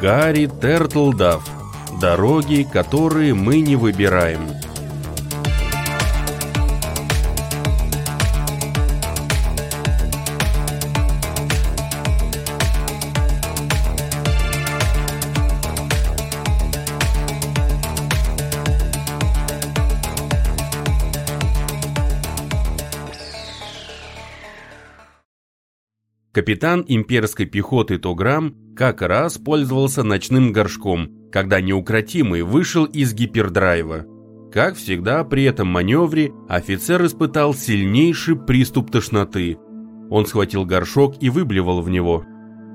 Гарри Тертлдав. Дороги, которые мы не выбираем. Капитан имперской пехоты Тограм как раз пользовался ночным горшком, когда неукротимый вышел из гипердрайва. Как всегда, при этом маневре офицер испытал сильнейший приступ тошноты. Он схватил горшок и выблевал в него.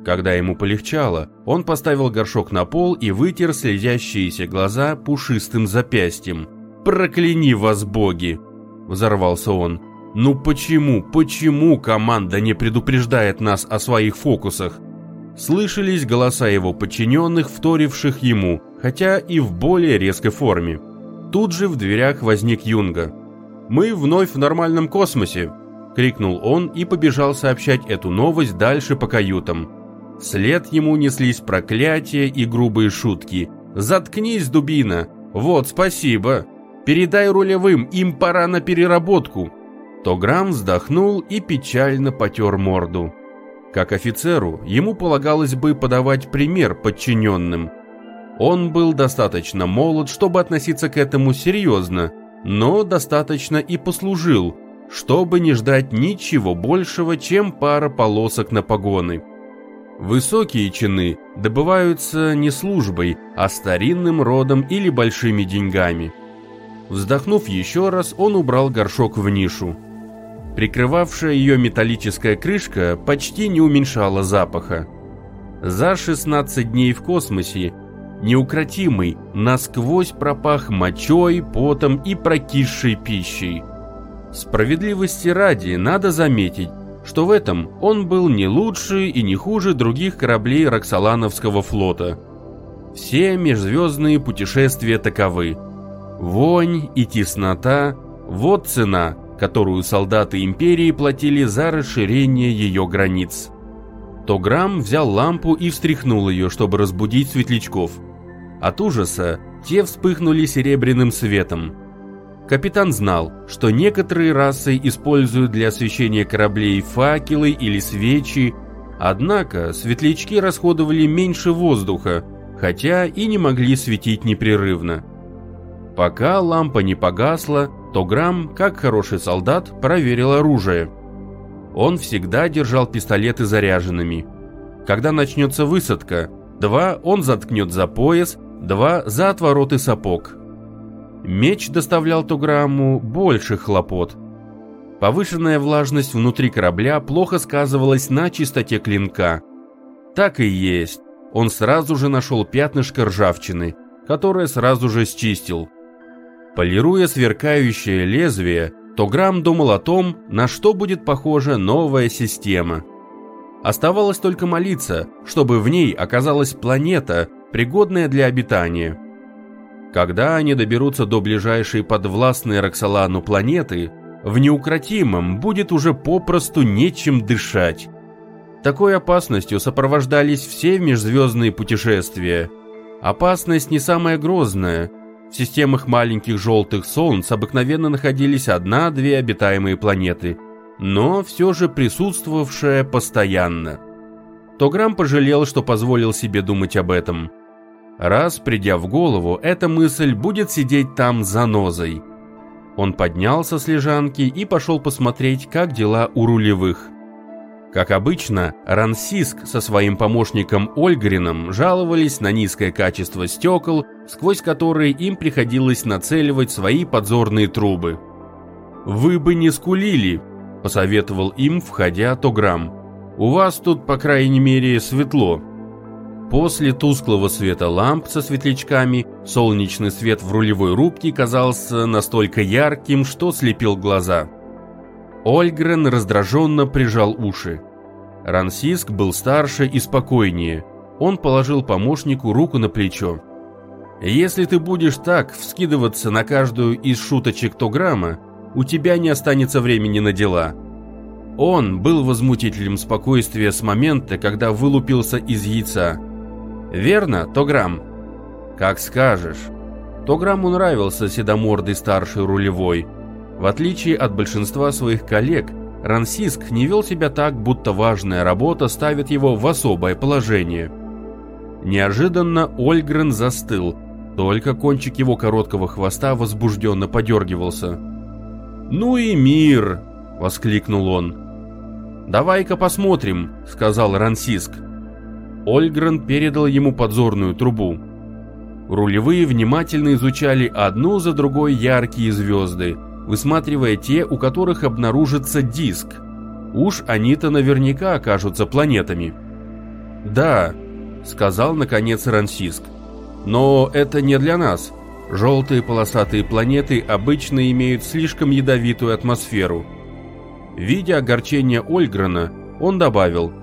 Когда ему полегчало, он поставил горшок на пол и вытер слезящиеся глаза пушистым запястьем. «Прокляни вас, боги!» – взорвался он. Ну почему, почему команда не предупреждает нас о своих фокусах? Слышались голоса его подчиненных, вторивших ему, хотя и в более резкой форме. Тут же в дверях возник Юнга. «Мы вновь в нормальном космосе!» – крикнул он и побежал сообщать эту новость дальше по каютам. Вслед ему неслись проклятия и грубые шутки. «Заткнись, дубина! Вот, спасибо! Передай рулевым, им пора на переработку!» То Грамм вздохнул и печально потер морду. Как офицеру, ему полагалось бы подавать пример подчиненным. Он был достаточно молод, чтобы относиться к этому серьезно, но достаточно и послужил, чтобы не ждать ничего большего, чем пара полосок на погоны. Высокие чины добываются не службой, а старинным родом или большими деньгами. Вздохнув еще раз, он убрал горшок в нишу. Прикрывавшая ее металлическая крышка почти не уменьшала запаха. За 16 дней в космосе неукротимый насквозь пропах мочой, потом и прокисшей пищей. Справедливости ради надо заметить, что в этом он был не лучше и не хуже других кораблей Роксолановского флота. Все межзвездные путешествия таковы. Вонь и теснота – вот цена – которую солдаты империи платили за расширение ее границ. Тограм взял лампу и встряхнул ее, чтобы разбудить светлячков. От ужаса те вспыхнули серебряным светом. Капитан знал, что некоторые расы используют для освещения кораблей факелы или свечи, однако светлячки расходовали меньше воздуха, хотя и не могли светить непрерывно. Пока лампа не погасла, то Грамм, как хороший солдат, проверил оружие. Он всегда держал пистолеты заряженными. Когда начнется высадка, два он заткнет за пояс, два за отвороты сапог. Меч доставлял Туграмму больше хлопот. Повышенная влажность внутри корабля плохо сказывалась на чистоте клинка. Так и есть. Он сразу же нашел пятнышко ржавчины, которое сразу же счистил. Полируя сверкающее лезвие, Тограм думал о том, на что будет похожа новая система. Оставалось только молиться, чтобы в ней оказалась планета, пригодная для обитания. Когда они доберутся до ближайшей подвластной Роксолану планеты, в неукротимом будет уже попросту нечем дышать. Такой опасностью сопровождались все межзвездные путешествия. Опасность не самая грозная – в системах маленьких желтых солнц обыкновенно находились одна-две обитаемые планеты, но все же присутствовавшая постоянно. Тограм пожалел, что позволил себе думать об этом. Раз, придя в голову, эта мысль будет сидеть там занозой. Он поднялся с лежанки и пошел посмотреть, как дела у рулевых. Как обычно, Рансиск со своим помощником Ольгрином жаловались на низкое качество стекол, сквозь которые им приходилось нацеливать свои подзорные трубы. «Вы бы не скулили», – посоветовал им, входя Тограм. «У вас тут, по крайней мере, светло». После тусклого света ламп со светлячками солнечный свет в рулевой рубке казался настолько ярким, что слепил глаза – Ольгрен раздраженно прижал уши. Рансиск был старше и спокойнее. Он положил помощнику руку на плечо. «Если ты будешь так вскидываться на каждую из шуточек Тограма, у тебя не останется времени на дела». Он был возмутителем спокойствия с момента, когда вылупился из яйца. Верно, Тограм? Как скажешь. Тограму нравился седомордый старший рулевой. В отличие от большинства своих коллег, Рансиск не вел себя так, будто важная работа ставит его в особое положение. Неожиданно Ольгрен застыл, только кончик его короткого хвоста возбужденно подергивался. «Ну и мир!» — воскликнул он. «Давай-ка посмотрим», — сказал Рансиск. Ольгрен передал ему подзорную трубу. Рулевые внимательно изучали одну за другой яркие звезды, высматривая те, у которых обнаружится диск. Уж они-то наверняка окажутся планетами. «Да», — сказал наконец Рансиск, — «но это не для нас. Желтые полосатые планеты обычно имеют слишком ядовитую атмосферу». Видя огорчение Ольгрена, он добавил,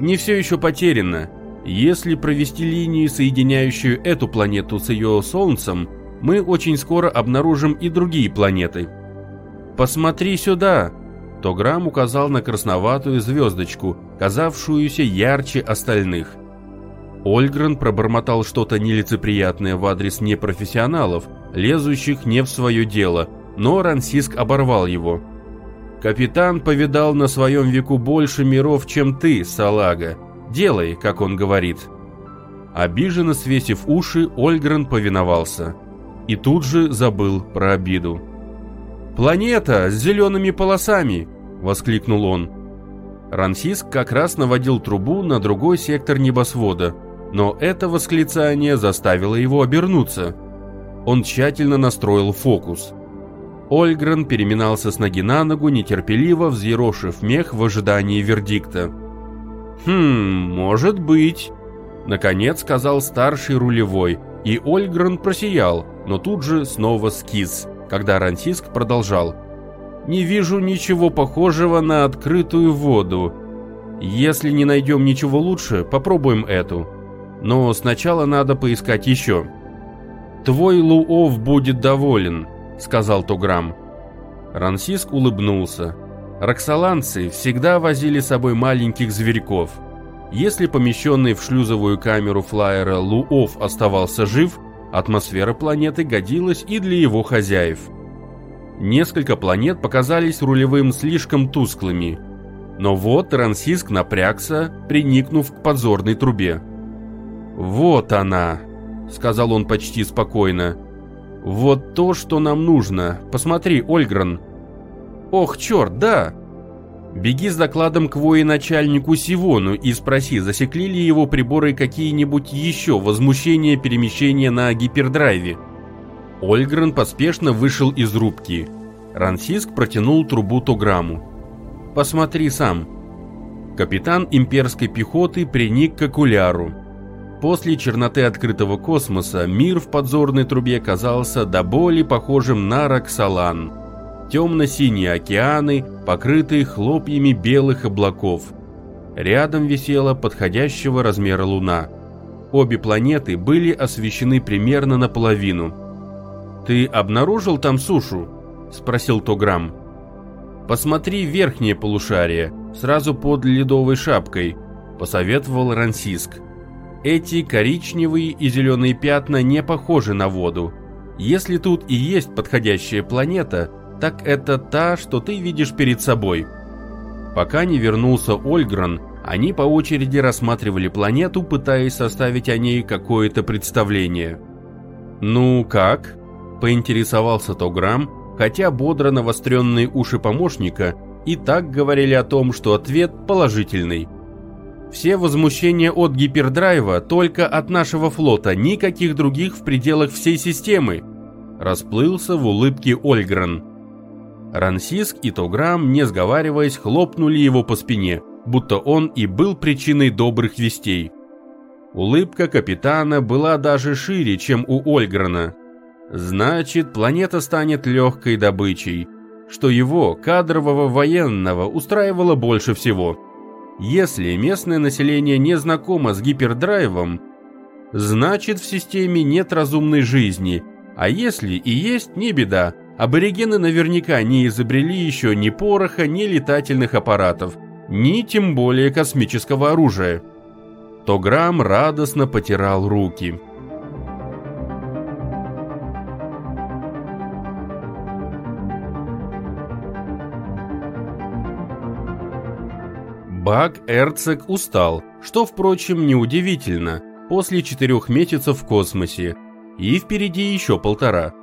«Не все еще потеряно. Если провести линию, соединяющую эту планету с ее Солнцем, мы очень скоро обнаружим и другие планеты. «Посмотри сюда!» Тограм указал на красноватую звездочку, казавшуюся ярче остальных. Ольгрен пробормотал что-то нелицеприятное в адрес непрофессионалов, лезущих не в свое дело, но Рансиск оборвал его. «Капитан повидал на своем веку больше миров, чем ты, салага. Делай, как он говорит». Обиженно свесив уши, Ольгрен повиновался и тут же забыл про обиду. «Планета с зелеными полосами!» – воскликнул он. Рансиск как раз наводил трубу на другой сектор небосвода, но это восклицание заставило его обернуться. Он тщательно настроил фокус. Ольгрен переминался с ноги на ногу, нетерпеливо взъерошив мех в ожидании вердикта. «Хм, может быть», — наконец сказал старший рулевой, и Ольгрен просиял, но тут же снова скис, когда Рантиск продолжал. «Не вижу ничего похожего на открытую воду. Если не найдем ничего лучше, попробуем эту. Но сначала надо поискать еще». «Твой Луов будет доволен», — сказал Туграм. Рансиск улыбнулся. Роксоланцы всегда возили с собой маленьких зверьков. Если помещенный в шлюзовую камеру флайера Луов оставался жив — Атмосфера планеты годилась и для его хозяев. Несколько планет показались рулевым слишком тусклыми. Но вот Трансиск напрягся, приникнув к подзорной трубе. «Вот она», — сказал он почти спокойно. «Вот то, что нам нужно. Посмотри, Ольгран». «Ох, черт, да!» Беги с докладом к военачальнику Сивону и спроси, засекли ли его приборы какие-нибудь еще возмущения перемещения на гипердрайве. Ольгрен поспешно вышел из рубки. Рансиск протянул трубу Тограмму. «Посмотри сам». Капитан имперской пехоты приник к окуляру. После черноты открытого космоса мир в подзорной трубе казался до боли похожим на Роксолан темно-синие океаны, покрытые хлопьями белых облаков. Рядом висела подходящего размера луна. Обе планеты были освещены примерно наполовину. «Ты обнаружил там сушу?» – спросил Тограм. «Посмотри верхнее полушарие, сразу под ледовой шапкой», – посоветовал Рансиск. «Эти коричневые и зеленые пятна не похожи на воду. Если тут и есть подходящая планета – так это та, что ты видишь перед собой. Пока не вернулся Ольгран, они по очереди рассматривали планету, пытаясь составить о ней какое-то представление. «Ну как?» – поинтересовался Тограм, хотя бодро навостренные уши помощника и так говорили о том, что ответ положительный. Все возмущения от гипердрайва только от нашего флота, никаких других в пределах всей системы. Расплылся в улыбке Ольгран. Рансиск и Тограм, не сговариваясь, хлопнули его по спине, будто он и был причиной добрых вестей. Улыбка капитана была даже шире, чем у Ольграна. Значит, планета станет легкой добычей, что его, кадрового военного, устраивало больше всего. Если местное население не знакомо с гипердрайвом, значит в системе нет разумной жизни, а если и есть, не беда, аборигены наверняка не изобрели еще ни пороха, ни летательных аппаратов, ни тем более космического оружия. то Грамм радостно потирал руки. Бак Эрцег устал, что, впрочем, неудивительно, после четырех месяцев в космосе, и впереди еще полтора.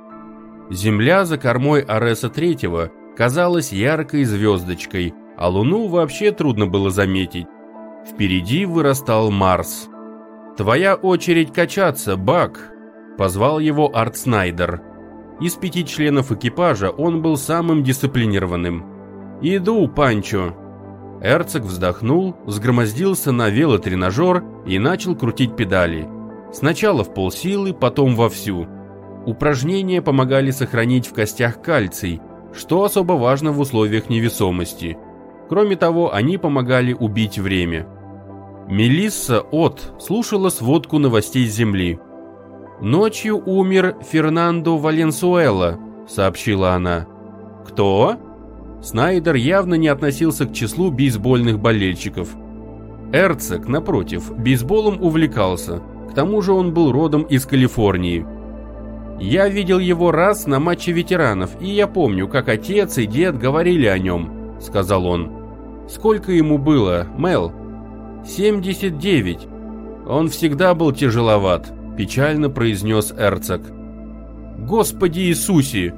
Земля за кормой Ареса Третьего казалась яркой звездочкой, а Луну вообще трудно было заметить. Впереди вырастал Марс. «Твоя очередь качаться, Бак!» – позвал его Арт Снайдер. Из пяти членов экипажа он был самым дисциплинированным. «Иду, Панчо!» Эрцог вздохнул, сгромоздился на велотренажер и начал крутить педали. Сначала в полсилы, потом вовсю. Упражнения помогали сохранить в костях кальций, что особо важно в условиях невесомости. Кроме того, они помогали убить время. Мелисса От слушала сводку новостей Земли. «Ночью умер Фернандо Валенсуэла», — сообщила она. «Кто?» Снайдер явно не относился к числу бейсбольных болельщиков. Эрцек, напротив, бейсболом увлекался, к тому же он был родом из Калифорнии. Я видел его раз на матче ветеранов, и я помню, как отец и дед говорили о нем, сказал он. Сколько ему было, Мел? 79. Он всегда был тяжеловат, печально произнес Эрцек. Господи Иисусе!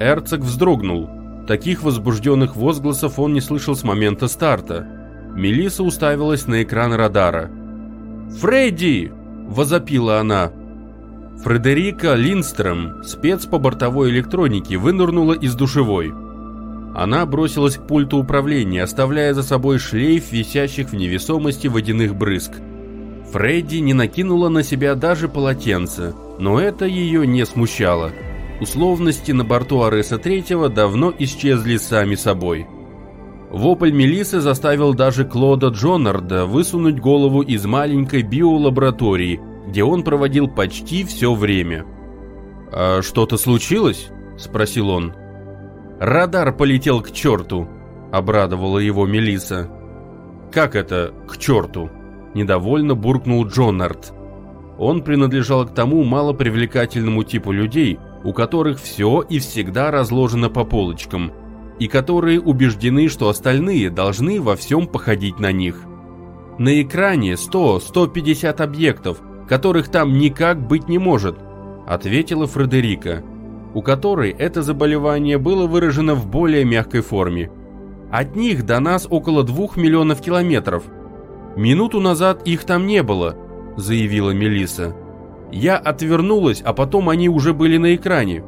Эрцек вздрогнул. Таких возбужденных возгласов он не слышал с момента старта. Мелиса уставилась на экран радара. «Фредди!» – возопила она. Фредерика Линдстром, спец по бортовой электронике, вынырнула из душевой. Она бросилась к пульту управления, оставляя за собой шлейф висящих в невесомости водяных брызг. Фредди не накинула на себя даже полотенце, но это ее не смущало – Условности на борту Ареса Третьего давно исчезли сами собой. Вопль Мелисы заставил даже Клода Джонарда высунуть голову из маленькой биолаборатории, где он проводил почти все время. «А что-то случилось?» – спросил он. «Радар полетел к черту», – обрадовала его Мелиса. «Как это «к черту»?» – недовольно буркнул Джонард. Он принадлежал к тому малопривлекательному типу людей, у которых все и всегда разложено по полочкам, и которые убеждены, что остальные должны во всем походить на них. На экране 100-150 объектов, которых там никак быть не может, ответила Фредерика, у которой это заболевание было выражено в более мягкой форме. От них до нас около двух миллионов километров. Минуту назад их там не было, заявила Мелиса. Я отвернулась, а потом они уже были на экране.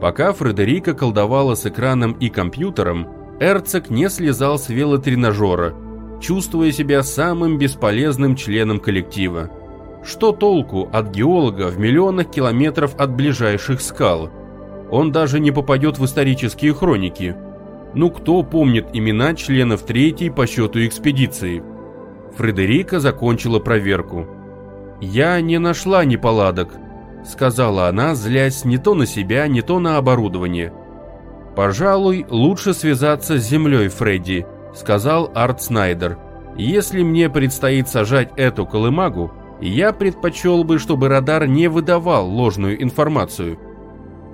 Пока Фредерика колдовала с экраном и компьютером, Эрцог не слезал с велотренажера, чувствуя себя самым бесполезным членом коллектива. Что толку от геолога в миллионах километров от ближайших скал? Он даже не попадет в исторические хроники. Ну кто помнит имена членов третьей по счету экспедиции? Фредерика закончила проверку. «Я не нашла неполадок», — сказала она, злясь не то на себя, не то на оборудование. «Пожалуй, лучше связаться с землей, Фредди», — сказал Арт Снайдер. «Если мне предстоит сажать эту колымагу, я предпочел бы, чтобы радар не выдавал ложную информацию».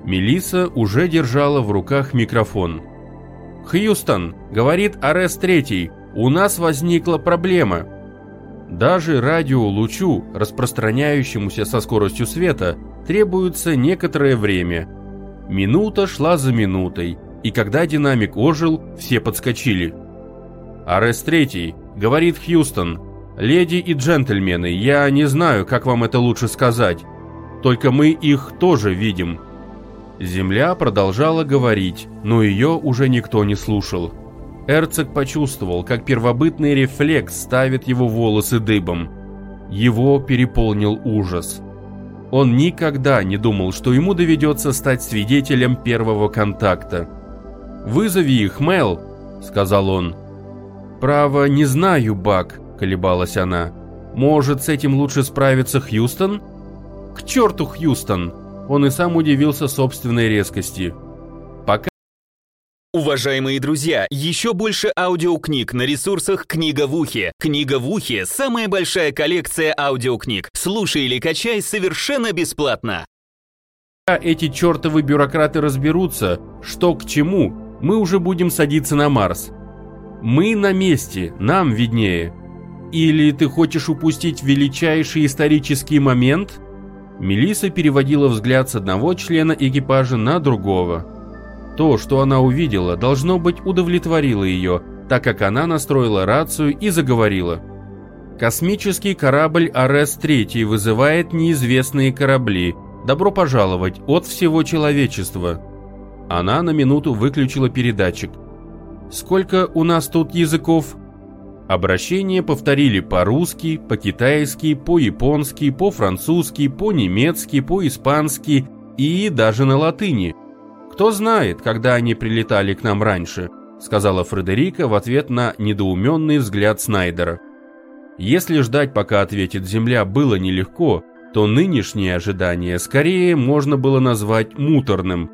Мелиса уже держала в руках микрофон. «Хьюстон», — говорит Арес Третий, — «у нас возникла проблема. Даже радиолучу, распространяющемуся со скоростью света, требуется некоторое время. Минута шла за минутой, и когда динамик ожил, все подскочили. «Арес-3», — говорит Хьюстон, — «леди и джентльмены, я не знаю, как вам это лучше сказать, только мы их тоже видим». Земля продолжала говорить, но ее уже никто не слушал. Эрцог почувствовал, как первобытный рефлекс ставит его волосы дыбом. Его переполнил ужас. Он никогда не думал, что ему доведется стать свидетелем первого контакта. «Вызови их, Мел», — сказал он. «Право, не знаю, Бак», — колебалась она. «Может, с этим лучше справиться Хьюстон?» «К черту, Хьюстон!» Он и сам удивился собственной резкости. Уважаемые друзья, еще больше аудиокниг на ресурсах «Книга в ухе». «Книга в ухе» — самая большая коллекция аудиокниг. Слушай или качай совершенно бесплатно. Эти чертовы бюрократы разберутся, что к чему, мы уже будем садиться на Марс. Мы на месте, нам виднее. Или ты хочешь упустить величайший исторический момент? Мелиса переводила взгляд с одного члена экипажа на другого. То, что она увидела, должно быть удовлетворило ее, так как она настроила рацию и заговорила. Космический корабль Арес-3 вызывает неизвестные корабли. Добро пожаловать от всего человечества. Она на минуту выключила передатчик. Сколько у нас тут языков? Обращения повторили по-русски, по-китайски, по-японски, по-французски, по-немецки, по-испански и даже на латыни – «Кто знает, когда они прилетали к нам раньше», сказала Фредерика в ответ на недоуменный взгляд Снайдера. Если ждать, пока ответит Земля, было нелегко, то нынешнее ожидание скорее можно было назвать муторным.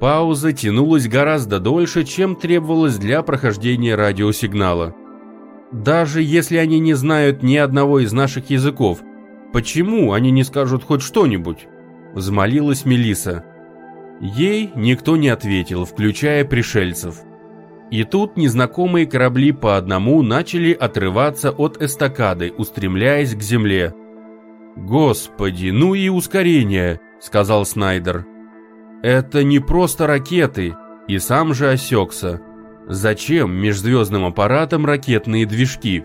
Пауза тянулась гораздо дольше, чем требовалось для прохождения радиосигнала. Даже если они не знают ни одного из наших языков, почему они не скажут хоть что-нибудь? Взмолилась Мелиса. Ей никто не ответил, включая пришельцев. И тут незнакомые корабли по одному начали отрываться от эстакады, устремляясь к земле. «Господи, ну и ускорение!» — сказал Снайдер. «Это не просто ракеты!» И сам же осекся. Зачем межзвездным аппаратам ракетные движки?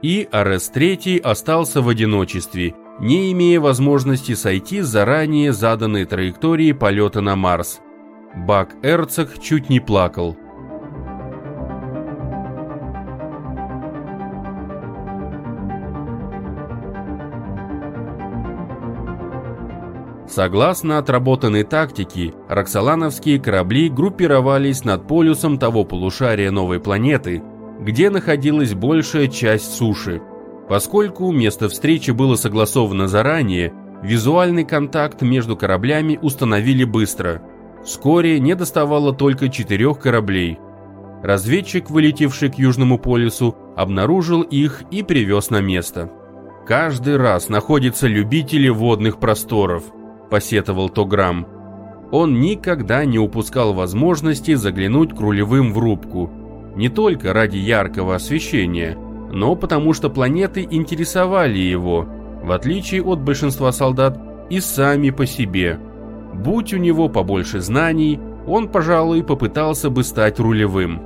И РС-3 остался в одиночестве, не имея возможности сойти с заранее заданной траектории полета на Марс. Бак Эрцог чуть не плакал. Согласно отработанной тактике, роксолановские корабли группировались над полюсом того полушария новой планеты, где находилась большая часть суши – Поскольку место встречи было согласовано заранее, визуальный контакт между кораблями установили быстро. Вскоре не доставало только четырех кораблей. Разведчик, вылетевший к Южному полюсу, обнаружил их и привез на место. «Каждый раз находятся любители водных просторов», – посетовал Тограм. Он никогда не упускал возможности заглянуть к рулевым в рубку. Не только ради яркого освещения – но потому что планеты интересовали его, в отличие от большинства солдат, и сами по себе. Будь у него побольше знаний, он, пожалуй, попытался бы стать рулевым.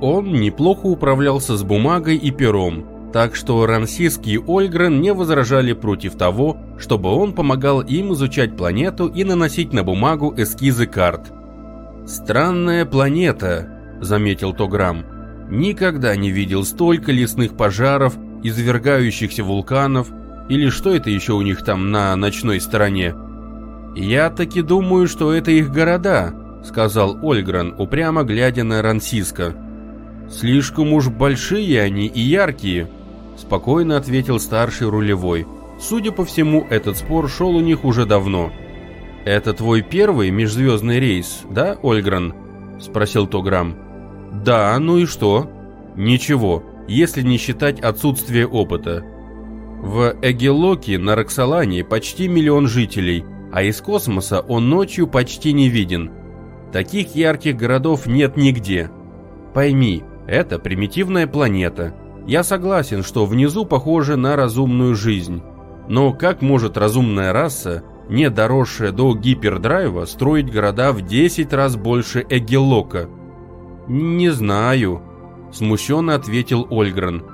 Он неплохо управлялся с бумагой и пером, так что Рансиск и Ольгрен не возражали против того, чтобы он помогал им изучать планету и наносить на бумагу эскизы карт. «Странная планета», — заметил Тограм. Никогда не видел столько лесных пожаров, извергающихся вулканов, или что это еще у них там на ночной стороне. «Я таки думаю, что это их города», — сказал Ольгран, упрямо глядя на Рансиска. «Слишком уж большие они и яркие», — спокойно ответил старший рулевой. Судя по всему, этот спор шел у них уже давно. «Это твой первый межзвездный рейс, да, Ольгран?» — спросил Тограм. Да, ну и что? Ничего, если не считать отсутствие опыта. В Эгелоке на Роксолане почти миллион жителей, а из космоса он ночью почти не виден. Таких ярких городов нет нигде. Пойми, это примитивная планета. Я согласен, что внизу похоже на разумную жизнь. Но как может разумная раса, не доросшая до гипердрайва, строить города в 10 раз больше Эгелока – «Не знаю», – смущенно ответил Ольгрен.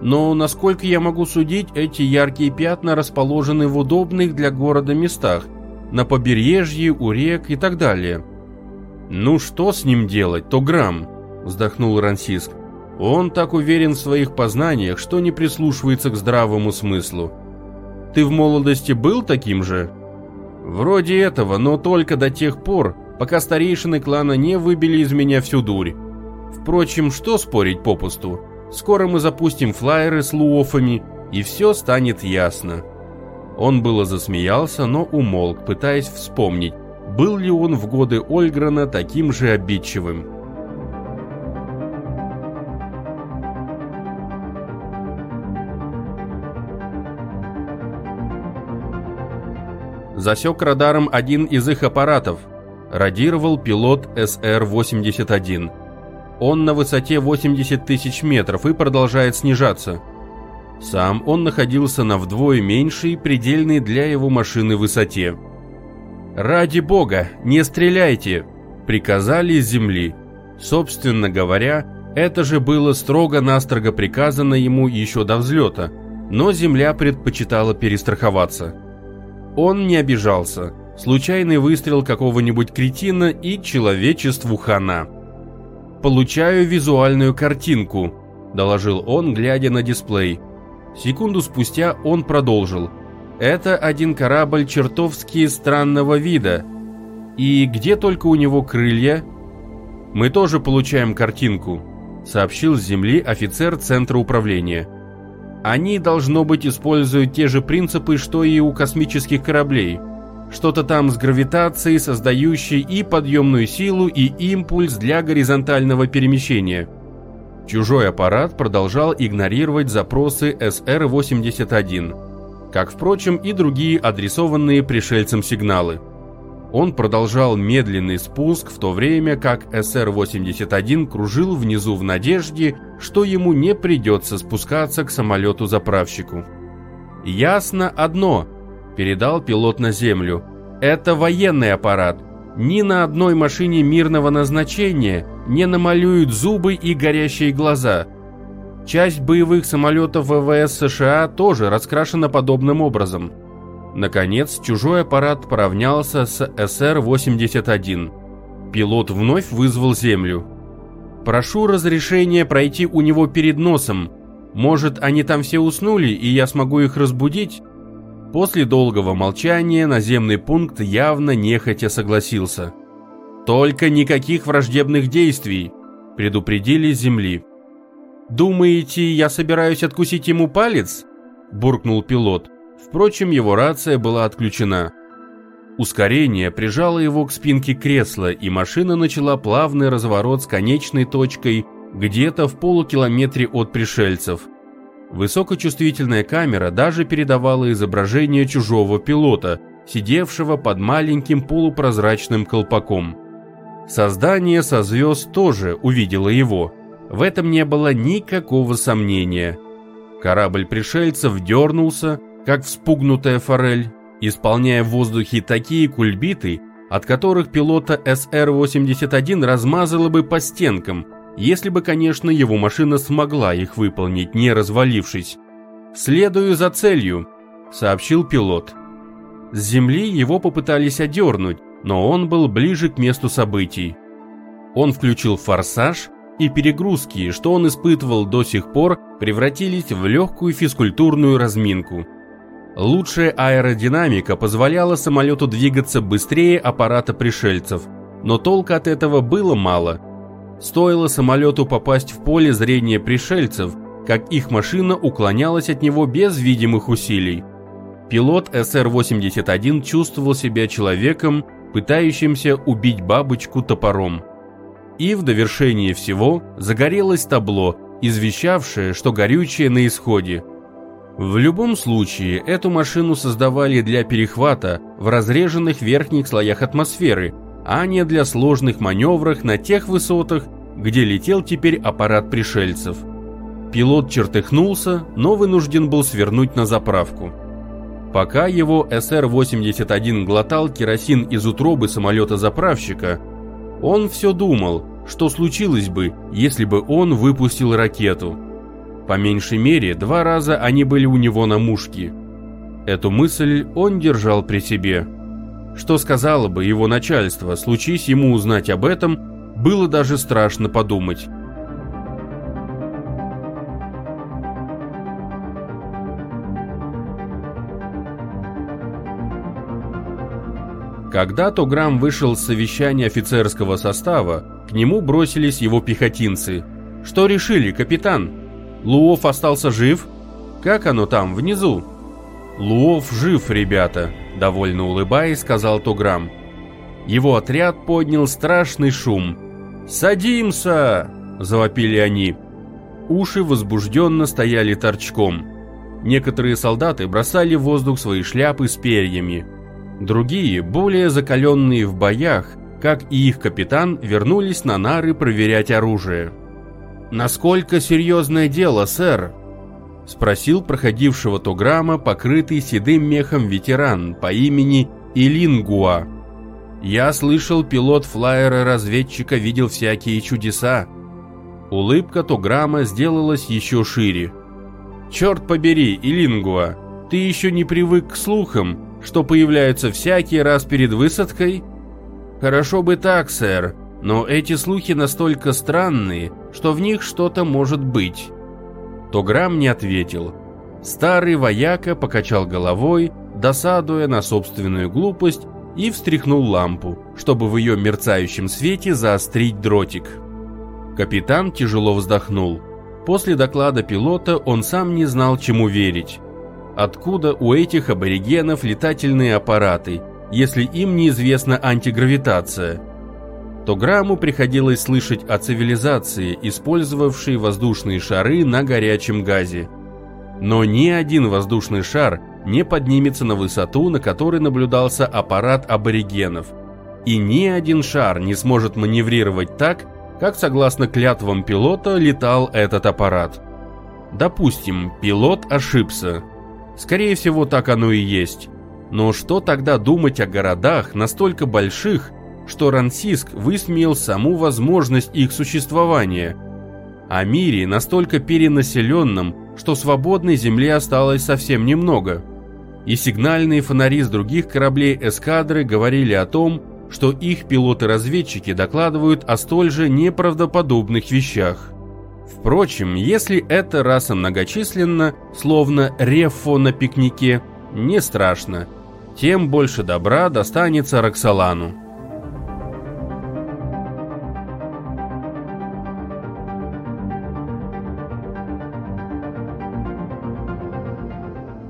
«Но, насколько я могу судить, эти яркие пятна расположены в удобных для города местах, на побережье, у рек и так далее». «Ну что с ним делать, то грамм?» – вздохнул Рансиск. «Он так уверен в своих познаниях, что не прислушивается к здравому смыслу. Ты в молодости был таким же?» «Вроде этого, но только до тех пор, пока старейшины клана не выбили из меня всю дурь. Впрочем, что спорить попусту? Скоро мы запустим флайеры с луофами, и все станет ясно. Он было засмеялся, но умолк, пытаясь вспомнить, был ли он в годы Ольграна таким же обидчивым. Засек радаром один из их аппаратов. Радировал пилот СР-81. Он на высоте 80 тысяч метров и продолжает снижаться. Сам он находился на вдвое меньшей, предельной для его машины высоте. «Ради бога, не стреляйте!» – приказали с земли. Собственно говоря, это же было строго-настрого приказано ему еще до взлета, но земля предпочитала перестраховаться. Он не обижался. Случайный выстрел какого-нибудь кретина и человечеству хана. «Получаю визуальную картинку», – доложил он, глядя на дисплей. Секунду спустя он продолжил. «Это один корабль чертовски странного вида. И где только у него крылья?» «Мы тоже получаем картинку», – сообщил с земли офицер Центра управления. «Они, должно быть, используют те же принципы, что и у космических кораблей. Что-то там с гравитацией, создающей и подъемную силу, и импульс для горизонтального перемещения». Чужой аппарат продолжал игнорировать запросы СР-81, как, впрочем, и другие адресованные пришельцам сигналы. Он продолжал медленный спуск, в то время как СР-81 кружил внизу в надежде, что ему не придется спускаться к самолету-заправщику. «Ясно одно», – передал пилот на землю, – «это военный аппарат, ни на одной машине мирного назначения не намалюют зубы и горящие глаза. Часть боевых самолетов ВВС США тоже раскрашена подобным образом. Наконец, чужой аппарат поравнялся с СР-81. Пилот вновь вызвал землю. «Прошу разрешения пройти у него перед носом. Может, они там все уснули, и я смогу их разбудить?» После долгого молчания наземный пункт явно нехотя согласился. «Только никаких враждебных действий», – предупредили земли. «Думаете, я собираюсь откусить ему палец?» – буркнул пилот. Впрочем, его рация была отключена. Ускорение прижало его к спинке кресла, и машина начала плавный разворот с конечной точкой где-то в полукилометре от пришельцев – Высокочувствительная камера даже передавала изображение чужого пилота, сидевшего под маленьким полупрозрачным колпаком. Создание со звезд тоже увидело его. В этом не было никакого сомнения. Корабль пришельцев дернулся, как вспугнутая форель, исполняя в воздухе такие кульбиты, от которых пилота СР-81 размазало бы по стенкам – если бы, конечно, его машина смогла их выполнить, не развалившись. «Следую за целью», — сообщил пилот. С земли его попытались одернуть, но он был ближе к месту событий. Он включил форсаж, и перегрузки, что он испытывал до сих пор, превратились в легкую физкультурную разминку. Лучшая аэродинамика позволяла самолету двигаться быстрее аппарата пришельцев, но толка от этого было мало – Стоило самолету попасть в поле зрения пришельцев, как их машина уклонялась от него без видимых усилий. Пилот СР-81 чувствовал себя человеком, пытающимся убить бабочку топором. И в довершение всего загорелось табло, извещавшее, что горючее на исходе. В любом случае, эту машину создавали для перехвата в разреженных верхних слоях атмосферы – а не для сложных маневров на тех высотах, где летел теперь аппарат пришельцев. Пилот чертыхнулся, но вынужден был свернуть на заправку. Пока его СР-81 глотал керосин из утробы самолета-заправщика, он все думал, что случилось бы, если бы он выпустил ракету. По меньшей мере, два раза они были у него на мушке. Эту мысль он держал при себе. Что сказало бы его начальство, случись ему узнать об этом, было даже страшно подумать. Когда Тограм вышел с совещания офицерского состава, к нему бросились его пехотинцы. «Что решили, капитан? Луов остался жив? Как оно там, внизу?» «Луов жив, ребята», – довольно улыбаясь, сказал Туграм. Его отряд поднял страшный шум. «Садимся!» – завопили они. Уши возбужденно стояли торчком. Некоторые солдаты бросали в воздух свои шляпы с перьями. Другие, более закаленные в боях, как и их капитан, вернулись на нары проверять оружие. «Насколько серьезное дело, сэр?» – спросил проходившего Тограма покрытый седым мехом ветеран по имени Илингуа. «Я слышал, пилот флайера-разведчика видел всякие чудеса». Улыбка Тограма сделалась еще шире. «Черт побери, Илингуа, ты еще не привык к слухам, что появляются всякий раз перед высадкой?» «Хорошо бы так, сэр, но эти слухи настолько странные, что в них что-то может быть». Тограм не ответил. Старый вояка покачал головой, досадуя на собственную глупость, и встряхнул лампу, чтобы в ее мерцающем свете заострить дротик. Капитан тяжело вздохнул. После доклада пилота он сам не знал, чему верить. Откуда у этих аборигенов летательные аппараты, если им неизвестна антигравитация? То Грамму приходилось слышать о цивилизации, использовавшей воздушные шары на горячем газе. Но ни один воздушный шар не поднимется на высоту, на которой наблюдался аппарат аборигенов. И ни один шар не сможет маневрировать так, как согласно клятвам пилота летал этот аппарат. Допустим, пилот ошибся. Скорее всего, так оно и есть. Но что тогда думать о городах настолько больших, что Рансиск высмеял саму возможность их существования? О мире настолько перенаселенном, что свободной земли осталось совсем немного. И сигнальные фонари с других кораблей эскадры говорили о том, что их пилоты-разведчики докладывают о столь же неправдоподобных вещах. Впрочем, если эта раса многочисленна, словно рефо на пикнике, не страшно. Тем больше добра достанется Роксолану.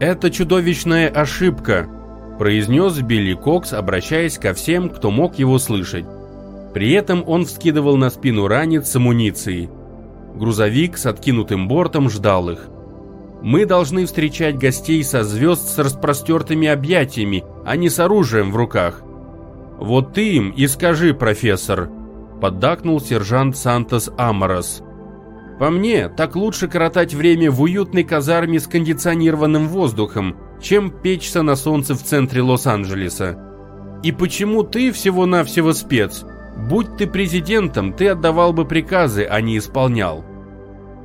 «Это чудовищная ошибка», – произнес Билли Кокс, обращаясь ко всем, кто мог его слышать. При этом он вскидывал на спину ранец с амуницией. Грузовик с откинутым бортом ждал их. «Мы должны встречать гостей со звезд с распростертыми объятиями, а не с оружием в руках». «Вот ты им и скажи, профессор», – поддакнул сержант Сантос Аморос. По мне, так лучше коротать время в уютной казарме с кондиционированным воздухом, чем печься на солнце в центре Лос-Анджелеса. И почему ты всего-навсего спец? Будь ты президентом, ты отдавал бы приказы, а не исполнял.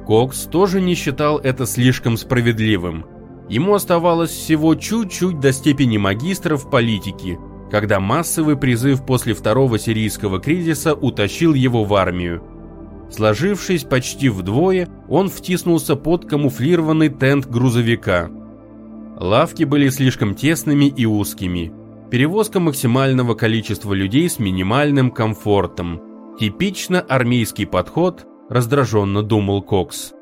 Кокс тоже не считал это слишком справедливым. Ему оставалось всего чуть-чуть до степени магистра в политике, когда массовый призыв после второго сирийского кризиса утащил его в армию. Сложившись почти вдвое, он втиснулся под камуфлированный тент грузовика. Лавки были слишком тесными и узкими. Перевозка максимального количества людей с минимальным комфортом. Типично армейский подход, раздраженно думал Кокс.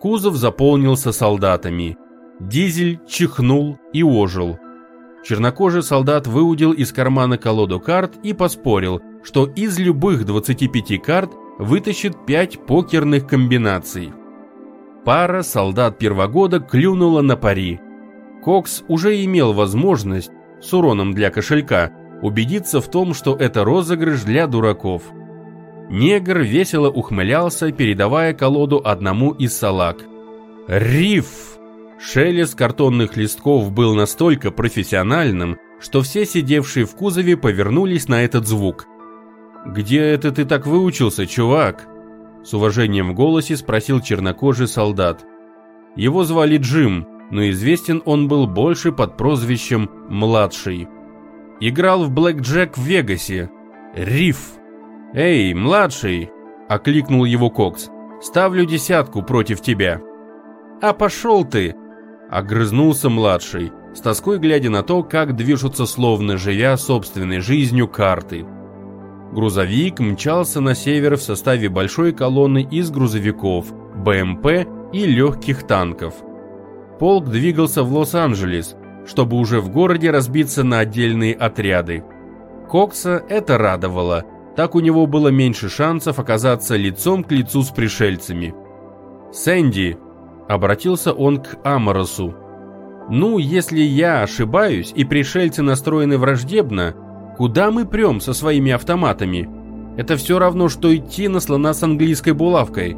Кузов заполнился солдатами. Дизель чихнул и ожил. Чернокожий солдат выудил из кармана колоду карт и поспорил, что из любых 25 карт вытащит пять покерных комбинаций. Пара солдат первогода клюнула на пари. Кокс уже имел возможность, с уроном для кошелька, убедиться в том, что это розыгрыш для дураков. Негр весело ухмылялся, передавая колоду одному из салаг. «Риф!» Шелест картонных листков был настолько профессиональным, что все сидевшие в кузове повернулись на этот звук – «Где это ты так выучился, чувак?» С уважением в голосе спросил чернокожий солдат. Его звали Джим, но известен он был больше под прозвищем «Младший». Играл в Блэк Джек в Вегасе. Риф. «Эй, младший!» – окликнул его Кокс. «Ставлю десятку против тебя». «А пошел ты!» – огрызнулся младший, с тоской глядя на то, как движутся, словно живя собственной жизнью, карты. Грузовик мчался на север в составе большой колонны из грузовиков, БМП и легких танков. Полк двигался в Лос-Анджелес, чтобы уже в городе разбиться на отдельные отряды. Кокса это радовало, так у него было меньше шансов оказаться лицом к лицу с пришельцами. «Сэнди», — обратился он к Аморосу, — Ну, если я ошибаюсь и пришельцы настроены враждебно, куда мы прем со своими автоматами? Это все равно, что идти на слона с английской булавкой.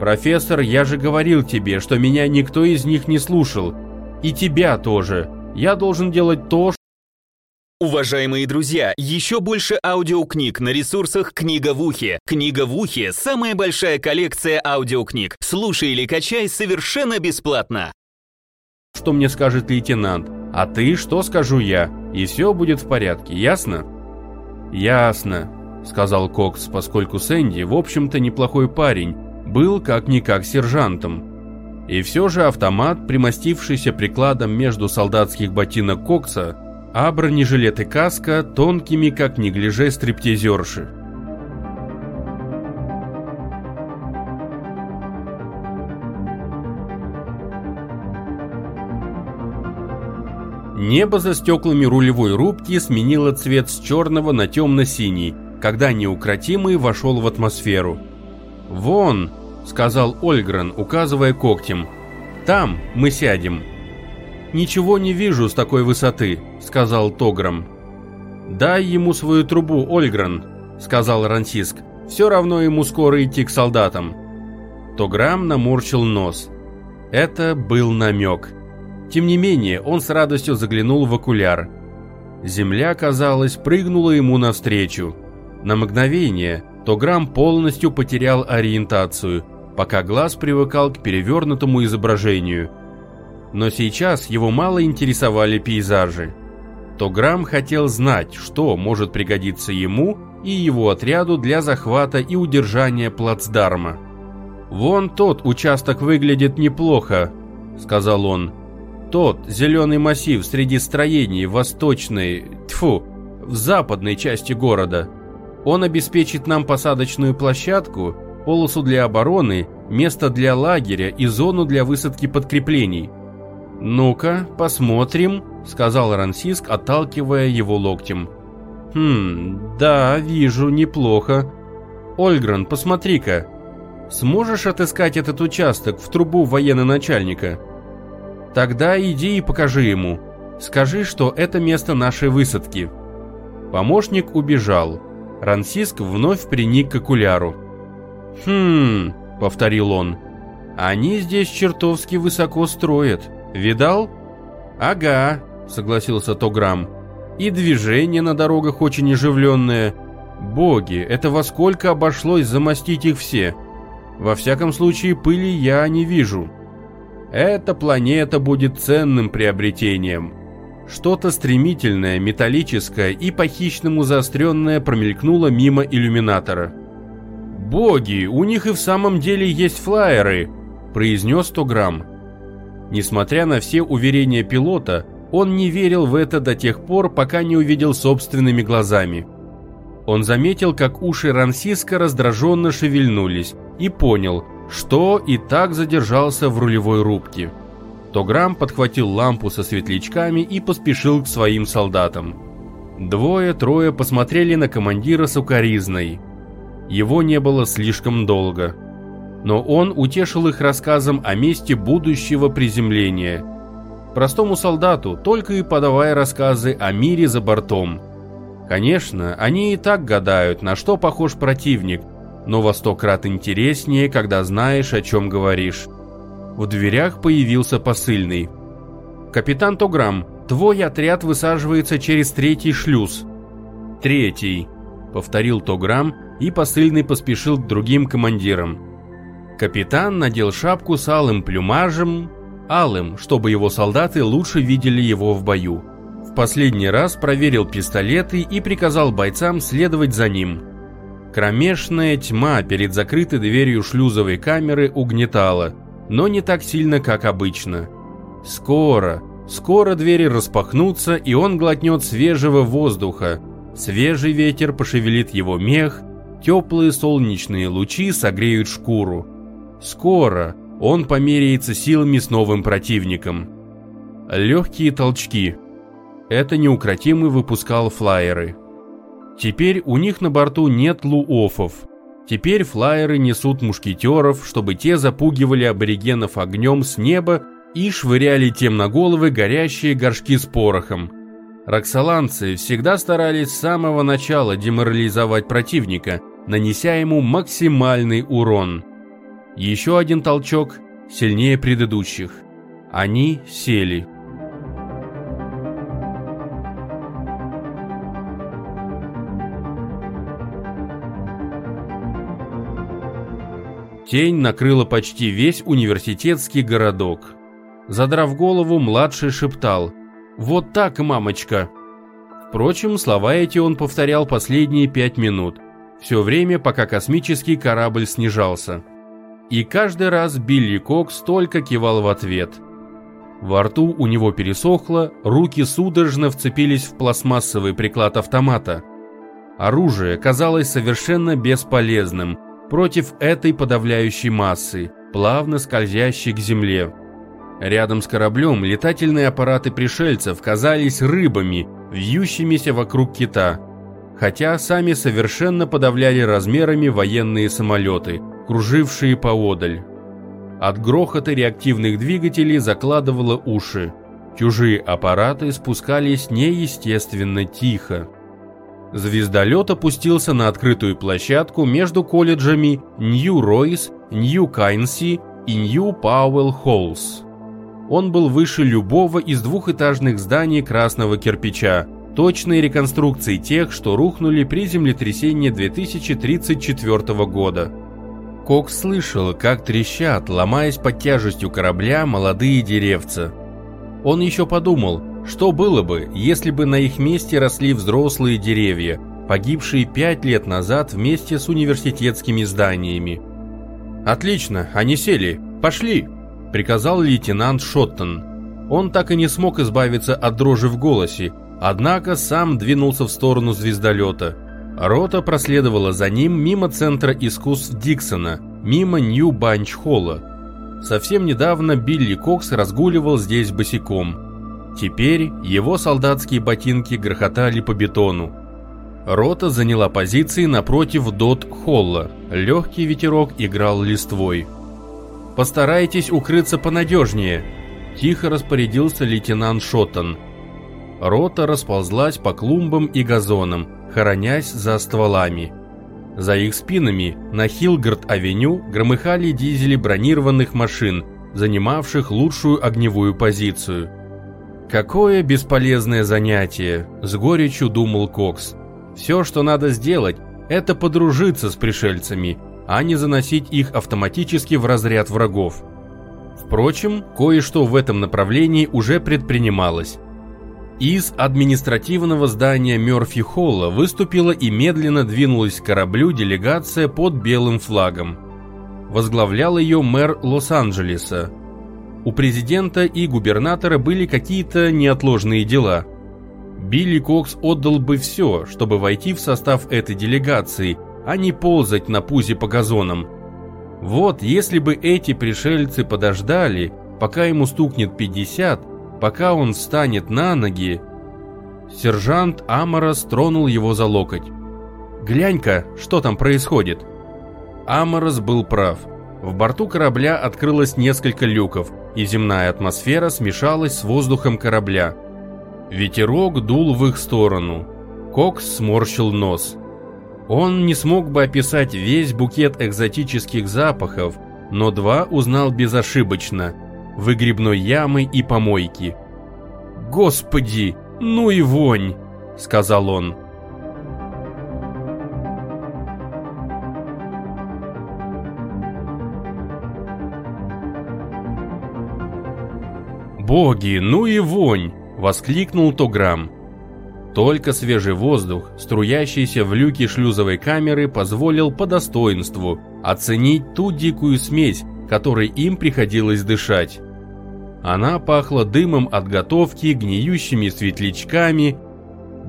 Профессор, я же говорил тебе, что меня никто из них не слушал. И тебя тоже. Я должен делать то, Уважаемые друзья, еще больше аудиокниг на ресурсах «Книга в ухе». «Книга в ухе» — самая большая коллекция аудиокниг. Слушай или качай совершенно бесплатно. что мне скажет лейтенант, а ты, что скажу я, и все будет в порядке, ясно? Ясно, сказал Кокс, поскольку Сэнди, в общем-то, неплохой парень, был как-никак сержантом. И все же автомат, примостившийся прикладом между солдатских ботинок Кокса, а бронежилет и каска тонкими, как неглиже стриптизерши. Небо за стеклами рулевой рубки сменило цвет с черного на темно-синий, когда неукротимый вошел в атмосферу. «Вон», — сказал Ольгрен, указывая когтем, — «там мы сядем». «Ничего не вижу с такой высоты», — сказал Тограм. «Дай ему свою трубу, Ольгрен», — сказал Рансиск. «Все равно ему скоро идти к солдатам». Тограм наморщил нос. Это был намек. Тем не менее, он с радостью заглянул в окуляр. Земля, казалось, прыгнула ему навстречу. На мгновение Тограм полностью потерял ориентацию, пока глаз привыкал к перевернутому изображению. Но сейчас его мало интересовали пейзажи. Тограм хотел знать, что может пригодиться ему и его отряду для захвата и удержания плацдарма. «Вон тот участок выглядит неплохо», — сказал он. Тот зеленый массив среди строений в восточной, тьфу, в западной части города. Он обеспечит нам посадочную площадку, полосу для обороны, место для лагеря и зону для высадки подкреплений. «Ну-ка, посмотрим», — сказал Рансиск, отталкивая его локтем. «Хм, да, вижу, неплохо. Ольгран, посмотри-ка. Сможешь отыскать этот участок в трубу военно-начальника?» Тогда иди и покажи ему. Скажи, что это место нашей высадки. Помощник убежал. Рансиск вновь приник к окуляру. «Хм...» — повторил он. «Они здесь чертовски высоко строят. Видал?» «Ага», — согласился Тограм. «И движение на дорогах очень оживленное. Боги, это во сколько обошлось замостить их все? Во всяком случае, пыли я не вижу». Эта планета будет ценным приобретением. Что-то стремительное, металлическое и по-хищному заостренное промелькнуло мимо иллюминатора. «Боги, у них и в самом деле есть флайеры», – произнес Тограм. Несмотря на все уверения пилота, он не верил в это до тех пор, пока не увидел собственными глазами. Он заметил, как уши Рансиска раздраженно шевельнулись, и понял – что и так задержался в рулевой рубке. Тограм подхватил лампу со светлячками и поспешил к своим солдатам. Двое-трое посмотрели на командира с укоризной. Его не было слишком долго. Но он утешил их рассказом о месте будущего приземления. Простому солдату только и подавая рассказы о мире за бортом. Конечно, они и так гадают, на что похож противник – но во сто крат интереснее, когда знаешь, о чем говоришь. В дверях появился посыльный. «Капитан Тограм, твой отряд высаживается через третий шлюз». «Третий», — повторил Тограм, и посыльный поспешил к другим командирам. Капитан надел шапку с алым плюмажем, алым, чтобы его солдаты лучше видели его в бою. В последний раз проверил пистолеты и приказал бойцам следовать за ним. Кромешная тьма перед закрытой дверью шлюзовой камеры угнетала, но не так сильно, как обычно. Скоро, скоро двери распахнутся, и он глотнет свежего воздуха. Свежий ветер пошевелит его мех, теплые солнечные лучи согреют шкуру. Скоро он померяется силами с новым противником. Легкие толчки. Это неукротимый выпускал флайеры. Теперь у них на борту нет луофов. Теперь флайеры несут мушкетеров, чтобы те запугивали аборигенов огнем с неба и швыряли тем на головы горящие горшки с порохом. Роксоланцы всегда старались с самого начала деморализовать противника, нанеся ему максимальный урон. Еще один толчок сильнее предыдущих. Они сели. Тень накрыла почти весь университетский городок. Задрав голову, младший шептал «Вот так, мамочка!». Впрочем, слова эти он повторял последние пять минут, все время, пока космический корабль снижался. И каждый раз Билли Кокс только кивал в ответ. Во рту у него пересохло, руки судорожно вцепились в пластмассовый приклад автомата. Оружие казалось совершенно бесполезным – против этой подавляющей массы, плавно скользящей к земле. Рядом с кораблем летательные аппараты пришельцев казались рыбами, вьющимися вокруг кита, хотя сами совершенно подавляли размерами военные самолеты, кружившие поодаль. От грохота реактивных двигателей закладывало уши. Чужие аппараты спускались неестественно тихо. Звездолет опустился на открытую площадку между колледжами Нью-Ройс, Нью-Кайнси и Нью-Пауэлл-Холлс. Он был выше любого из двухэтажных зданий красного кирпича, точной реконструкции тех, что рухнули при землетрясении 2034 года. Кокс слышал, как трещат, ломаясь под тяжестью корабля, молодые деревца. Он еще подумал, что было бы, если бы на их месте росли взрослые деревья, погибшие пять лет назад вместе с университетскими зданиями? «Отлично, они сели. Пошли!» – приказал лейтенант Шоттон. Он так и не смог избавиться от дрожи в голосе, однако сам двинулся в сторону звездолета. Рота проследовала за ним мимо Центра искусств Диксона, мимо Нью-Банч-Холла. Совсем недавно Билли Кокс разгуливал здесь босиком – Теперь его солдатские ботинки грохотали по бетону. Рота заняла позиции напротив Дот-Холла. Легкий ветерок играл листвой. «Постарайтесь укрыться понадежнее», – тихо распорядился лейтенант Шоттон. Рота расползлась по клумбам и газонам, хоронясь за стволами. За их спинами на Хилгард-авеню громыхали дизели бронированных машин, занимавших лучшую огневую позицию – Какое бесполезное занятие, с горечью думал Кокс. Все, что надо сделать, это подружиться с пришельцами, а не заносить их автоматически в разряд врагов. Впрочем, кое-что в этом направлении уже предпринималось. Из административного здания Мёрфи-Холла выступила и медленно двинулась к кораблю делегация под белым флагом. Возглавлял ее мэр Лос-Анджелеса, у президента и губернатора были какие-то неотложные дела. Билли Кокс отдал бы все, чтобы войти в состав этой делегации, а не ползать на пузе по газонам. Вот если бы эти пришельцы подождали, пока ему стукнет 50, пока он встанет на ноги... Сержант Аморос тронул его за локоть. «Глянь-ка, что там происходит?» Аморос был прав. В борту корабля открылось несколько люков – и земная атмосфера смешалась с воздухом корабля. Ветерок дул в их сторону. Кокс сморщил нос. Он не смог бы описать весь букет экзотических запахов, но два узнал безошибочно – выгребной ямы и помойки. «Господи, ну и вонь!» – сказал он. «Боги, ну и вонь!» – воскликнул Тограм. Только свежий воздух, струящийся в люке шлюзовой камеры, позволил по достоинству оценить ту дикую смесь, которой им приходилось дышать. Она пахла дымом от готовки, гниющими светлячками.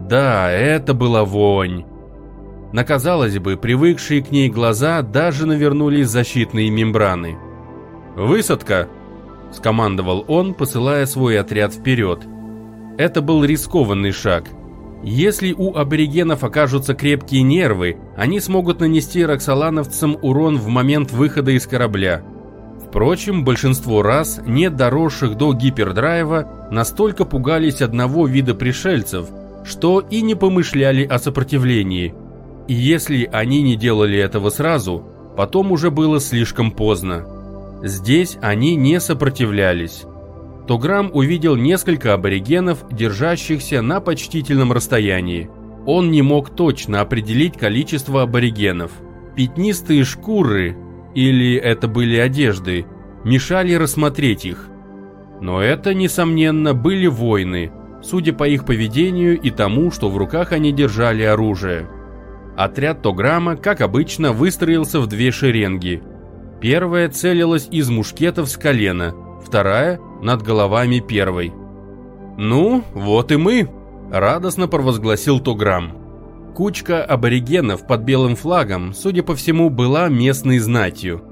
Да, это была вонь. На, казалось бы, привыкшие к ней глаза даже навернулись защитные мембраны. «Высадка!» – скомандовал он, посылая свой отряд вперед. Это был рискованный шаг. Если у аборигенов окажутся крепкие нервы, они смогут нанести роксолановцам урон в момент выхода из корабля. Впрочем, большинство раз, не доросших до гипердрайва, настолько пугались одного вида пришельцев, что и не помышляли о сопротивлении. И если они не делали этого сразу, потом уже было слишком поздно. Здесь они не сопротивлялись. Тограм увидел несколько аборигенов, держащихся на почтительном расстоянии. Он не мог точно определить количество аборигенов. Пятнистые шкуры, или это были одежды, мешали рассмотреть их. Но это, несомненно, были воины, судя по их поведению и тому, что в руках они держали оружие. Отряд Тограма, как обычно, выстроился в две шеренги. Первая целилась из мушкетов с колена, вторая – над головами первой. «Ну, вот и мы!» – радостно провозгласил Тограм. Кучка аборигенов под белым флагом, судя по всему, была местной знатью.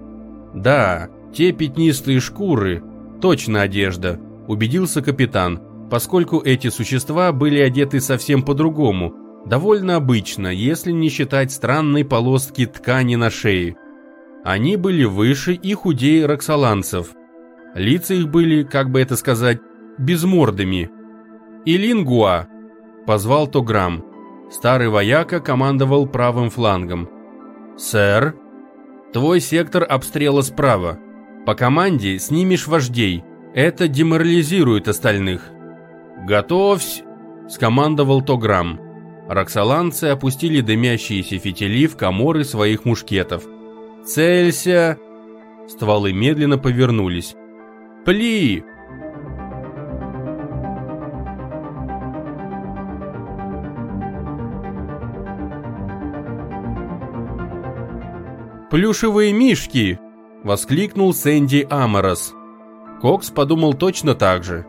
Да, те пятнистые шкуры – точно одежда, убедился капитан, поскольку эти существа были одеты совсем по-другому, довольно обычно, если не считать странной полоски ткани на шее. Они были выше и худее роксоланцев. Лица их были, как бы это сказать, безмордыми. «Илингуа!» – позвал Тограм. Старый вояка командовал правым флангом. «Сэр, твой сектор обстрела справа. По команде снимешь вождей. Это деморализирует остальных». «Готовься!» – скомандовал Тограм. Роксоланцы опустили дымящиеся фитили в коморы своих мушкетов. «Целься!» Стволы медленно повернулись. «Пли!» «Плюшевые мишки!» – воскликнул Сэнди Аморос. Кокс подумал точно так же.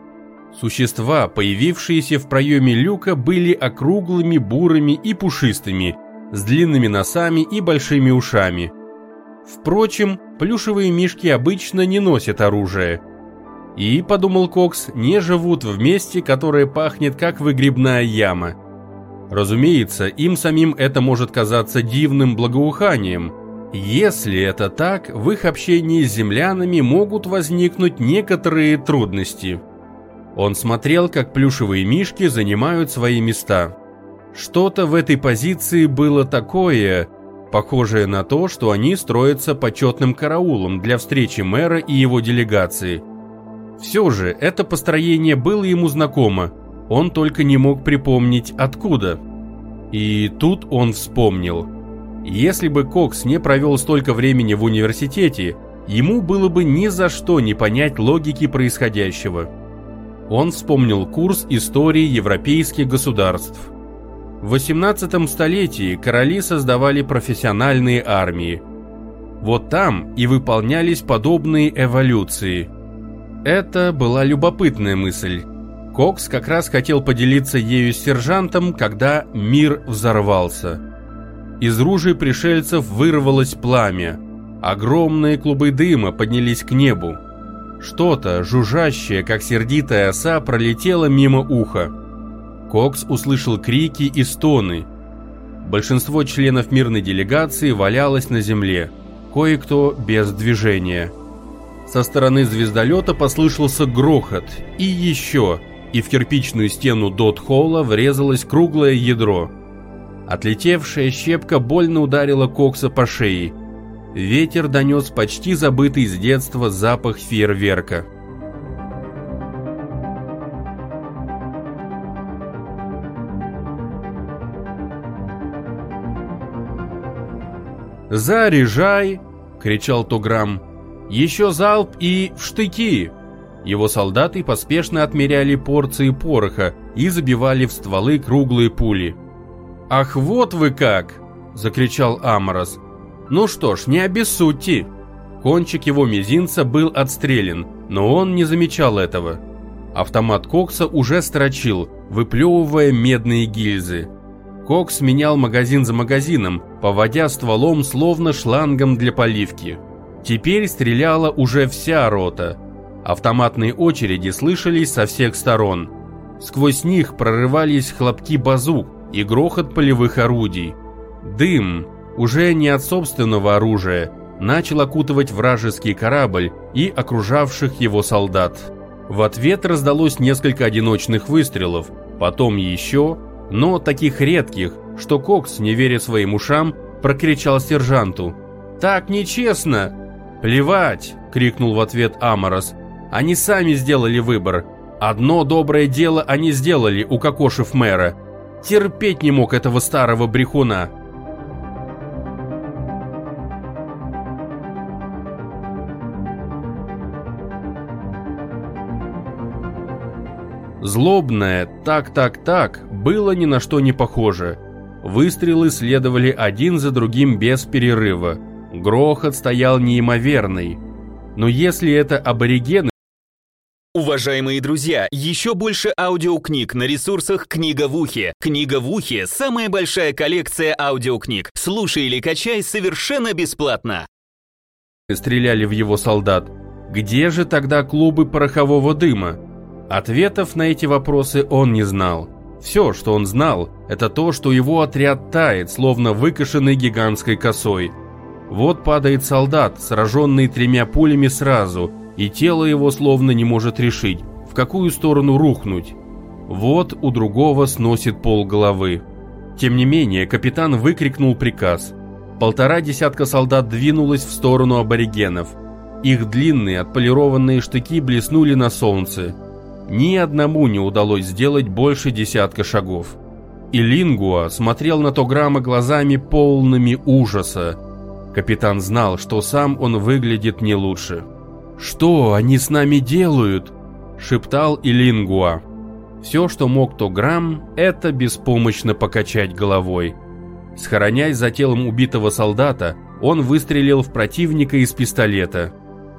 Существа, появившиеся в проеме люка, были округлыми, бурыми и пушистыми, с длинными носами и большими ушами. Впрочем, плюшевые мишки обычно не носят оружие. И, подумал Кокс, не живут в месте, которое пахнет как выгребная яма. Разумеется, им самим это может казаться дивным благоуханием – если это так, в их общении с землянами могут возникнуть некоторые трудности. Он смотрел, как плюшевые мишки занимают свои места. Что-то в этой позиции было такое, похожее на то, что они строятся почетным караулом для встречи мэра и его делегации. Все же это построение было ему знакомо, он только не мог припомнить откуда. И тут он вспомнил – если бы Кокс не провел столько времени в университете, ему было бы ни за что не понять логики происходящего. Он вспомнил курс истории европейских государств. В 18 столетии короли создавали профессиональные армии. Вот там и выполнялись подобные эволюции. Это была любопытная мысль. Кокс как раз хотел поделиться ею с сержантом, когда мир взорвался. Из ружей пришельцев вырвалось пламя. Огромные клубы дыма поднялись к небу. Что-то, жужжащее, как сердитая оса, пролетело мимо уха. Кокс услышал крики и стоны. Большинство членов мирной делегации валялось на земле, кое-кто без движения. Со стороны звездолета послышался грохот, и еще, и в кирпичную стену Дот-Холла врезалось круглое ядро – Отлетевшая щепка больно ударила Кокса по шее. Ветер донес почти забытый с детства запах фейерверка. «Заряжай!» — кричал Туграм. «Еще залп и в штыки!» Его солдаты поспешно отмеряли порции пороха и забивали в стволы круглые пули. «Ах, вот вы как!» – закричал Аморос. «Ну что ж, не обессудьте!» Кончик его мизинца был отстрелен, но он не замечал этого. Автомат Кокса уже строчил, выплевывая медные гильзы. Кокс менял магазин за магазином, поводя стволом словно шлангом для поливки. Теперь стреляла уже вся рота. Автоматные очереди слышались со всех сторон. Сквозь них прорывались хлопки базук, и грохот полевых орудий. Дым, уже не от собственного оружия, начал окутывать вражеский корабль и окружавших его солдат. В ответ раздалось несколько одиночных выстрелов, потом еще, но таких редких, что Кокс, не веря своим ушам, прокричал сержанту. «Так нечестно!» «Плевать!» – крикнул в ответ Аморос. «Они сами сделали выбор. Одно доброе дело они сделали, укокошив мэра. Терпеть не мог этого старого брехуна. Злобное «так-так-так» было ни на что не похоже. Выстрелы следовали один за другим без перерыва. Грохот стоял неимоверный. Но если это аборигены... Уважаемые друзья, еще больше аудиокниг на ресурсах «Книга в ухе». «Книга в ухе» — самая большая коллекция аудиокниг. Слушай или качай совершенно бесплатно. Стреляли в его солдат. Где же тогда клубы порохового дыма? Ответов на эти вопросы он не знал. Все, что он знал, это то, что его отряд тает, словно выкошенный гигантской косой. Вот падает солдат, сраженный тремя пулями сразу, и тело его словно не может решить, в какую сторону рухнуть. Вот у другого сносит пол головы. Тем не менее, капитан выкрикнул приказ. Полтора десятка солдат двинулось в сторону аборигенов. Их длинные отполированные штыки блеснули на солнце. Ни одному не удалось сделать больше десятка шагов. И Лингуа смотрел на Тограма глазами полными ужаса. Капитан знал, что сам он выглядит не лучше. «Что они с нами делают?» – шептал Илингуа. Все, что мог Тограм, это беспомощно покачать головой. Схороняясь за телом убитого солдата, он выстрелил в противника из пистолета.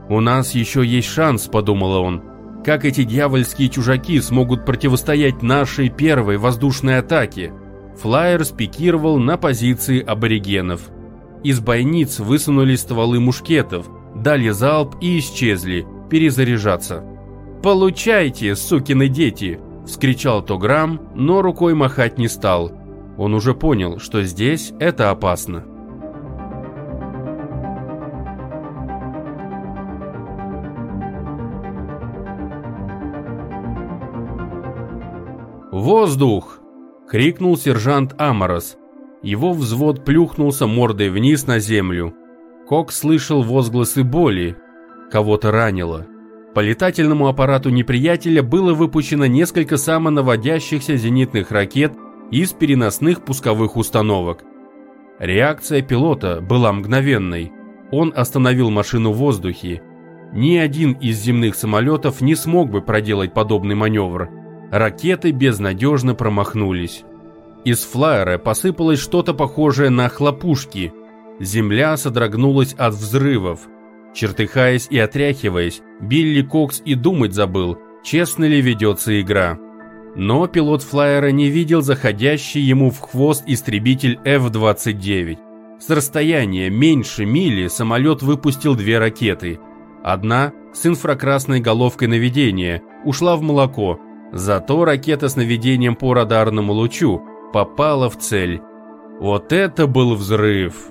«У нас еще есть шанс», – подумал он. Как эти дьявольские чужаки смогут противостоять нашей первой воздушной атаке? Флайер спикировал на позиции аборигенов. Из бойниц высунулись стволы мушкетов, дали залп и исчезли, перезаряжаться. «Получайте, сукины дети!» – вскричал Тограм, но рукой махать не стал. Он уже понял, что здесь это опасно. «Воздух!» — крикнул сержант Аморос. Его взвод плюхнулся мордой вниз на землю. Кок слышал возгласы боли. Кого-то ранило. По летательному аппарату неприятеля было выпущено несколько самонаводящихся зенитных ракет из переносных пусковых установок. Реакция пилота была мгновенной. Он остановил машину в воздухе. Ни один из земных самолетов не смог бы проделать подобный маневр – Ракеты безнадежно промахнулись. Из флайера посыпалось что-то похожее на хлопушки. Земля содрогнулась от взрывов. Чертыхаясь и отряхиваясь, Билли Кокс и думать забыл, честно ли ведется игра. Но пилот флайера не видел заходящий ему в хвост истребитель F-29. С расстояния меньше мили самолет выпустил две ракеты. Одна, с инфракрасной головкой наведения, ушла в молоко, Зато ракета с наведением по радарному лучу попала в цель. Вот это был взрыв!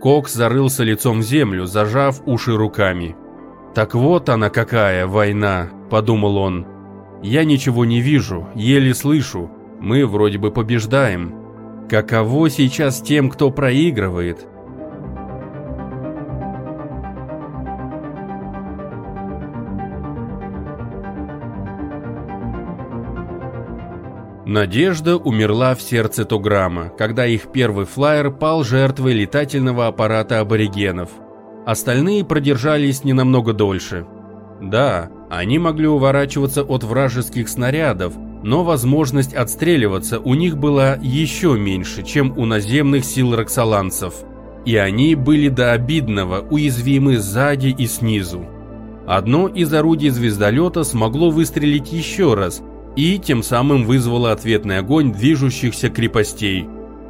Кокс зарылся лицом в землю, зажав уши руками. «Так вот она какая война», — подумал он. «Я ничего не вижу, еле слышу. Мы вроде бы побеждаем. Каково сейчас тем, кто проигрывает?» Надежда умерла в сердце Тограма, когда их первый флайер пал жертвой летательного аппарата аборигенов. Остальные продержались не намного дольше. Да, они могли уворачиваться от вражеских снарядов, но возможность отстреливаться у них была еще меньше, чем у наземных сил роксоланцев. И они были до обидного уязвимы сзади и снизу. Одно из орудий звездолета смогло выстрелить еще раз, и тем самым вызвало ответный огонь движущихся крепостей.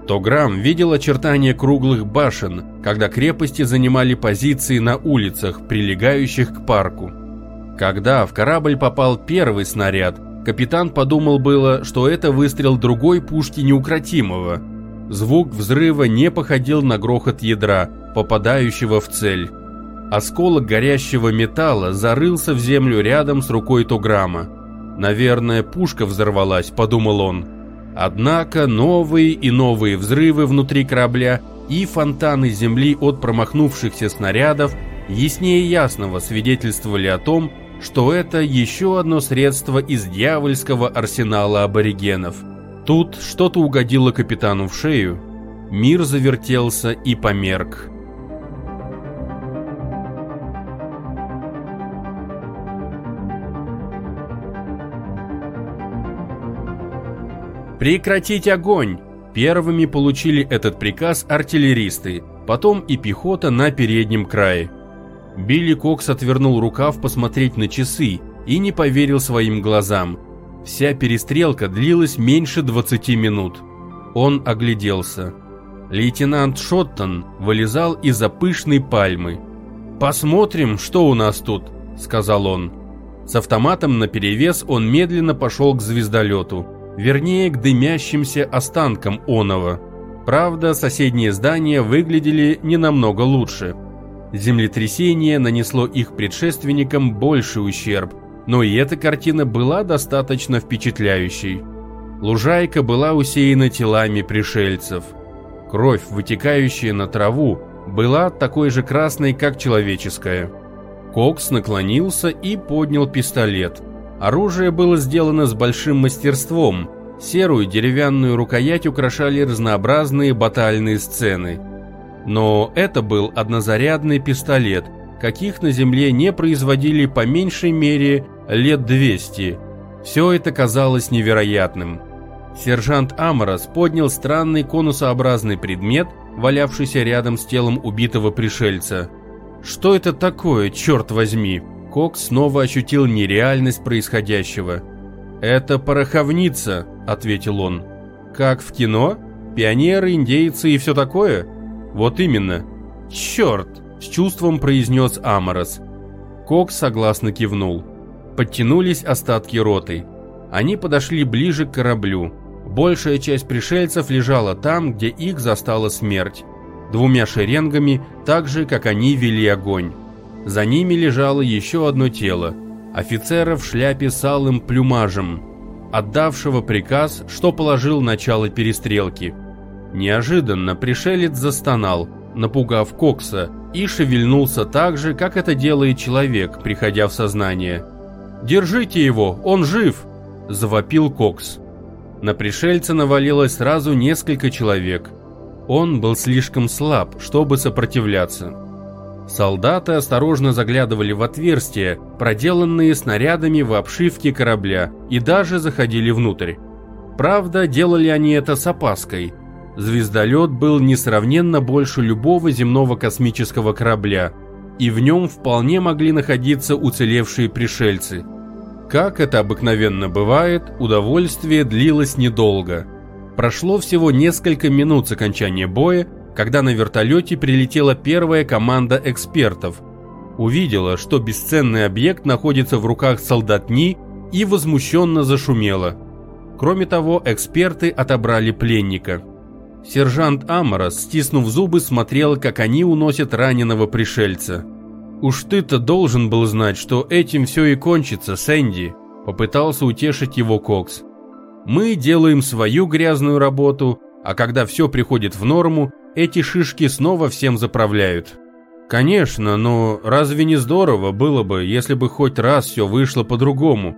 Тограм видел очертания круглых башен, когда крепости занимали позиции на улицах, прилегающих к парку. Когда в корабль попал первый снаряд, капитан подумал было, что это выстрел другой пушки неукротимого. Звук взрыва не походил на грохот ядра, попадающего в цель. Осколок горящего металла зарылся в землю рядом с рукой Тограма. «Наверное, пушка взорвалась», — подумал он. Однако новые и новые взрывы внутри корабля и фонтаны земли от промахнувшихся снарядов яснее ясного свидетельствовали о том, что это еще одно средство из дьявольского арсенала аборигенов. Тут что-то угодило капитану в шею. Мир завертелся и померк. Прекратить огонь! Первыми получили этот приказ артиллеристы, потом и пехота на переднем крае. Билли Кокс отвернул рукав посмотреть на часы и не поверил своим глазам. Вся перестрелка длилась меньше 20 минут. Он огляделся. Лейтенант Шоттон вылезал из-за пышной пальмы. «Посмотрим, что у нас тут», — сказал он. С автоматом наперевес он медленно пошел к звездолету, вернее, к дымящимся останкам оного. Правда, соседние здания выглядели не намного лучше — Землетрясение нанесло их предшественникам больший ущерб, но и эта картина была достаточно впечатляющей. Лужайка была усеяна телами пришельцев. Кровь, вытекающая на траву, была такой же красной, как человеческая. Кокс наклонился и поднял пистолет. Оружие было сделано с большим мастерством. Серую деревянную рукоять украшали разнообразные батальные сцены – но это был однозарядный пистолет, каких на Земле не производили по меньшей мере лет 200. Все это казалось невероятным. Сержант Аморос поднял странный конусообразный предмет, валявшийся рядом с телом убитого пришельца. Что это такое, черт возьми? Кокс снова ощутил нереальность происходящего. «Это пороховница», — ответил он. «Как в кино? Пионеры, индейцы и все такое?» «Вот именно. Черт!» – с чувством произнес Аморос. Кок согласно кивнул. Подтянулись остатки роты. Они подошли ближе к кораблю. Большая часть пришельцев лежала там, где их застала смерть. Двумя шеренгами, так же, как они вели огонь. За ними лежало еще одно тело. Офицера в шляпе с алым плюмажем, отдавшего приказ, что положил начало перестрелки – Неожиданно пришелец застонал, напугав Кокса, и шевельнулся так же, как это делает человек, приходя в сознание. «Держите его, он жив!» – завопил Кокс. На пришельца навалилось сразу несколько человек. Он был слишком слаб, чтобы сопротивляться. Солдаты осторожно заглядывали в отверстия, проделанные снарядами в обшивке корабля, и даже заходили внутрь. Правда, делали они это с опаской – Звездолет был несравненно больше любого земного космического корабля, и в нем вполне могли находиться уцелевшие пришельцы. Как это обыкновенно бывает, удовольствие длилось недолго. Прошло всего несколько минут с окончания боя, когда на вертолете прилетела первая команда экспертов. Увидела, что бесценный объект находится в руках солдатни и возмущенно зашумела. Кроме того, эксперты отобрали пленника – Сержант Аморос, стиснув зубы, смотрел, как они уносят раненого пришельца. «Уж ты-то должен был знать, что этим все и кончится, Сэнди», — попытался утешить его Кокс. «Мы делаем свою грязную работу, а когда все приходит в норму, эти шишки снова всем заправляют». «Конечно, но разве не здорово было бы, если бы хоть раз все вышло по-другому?»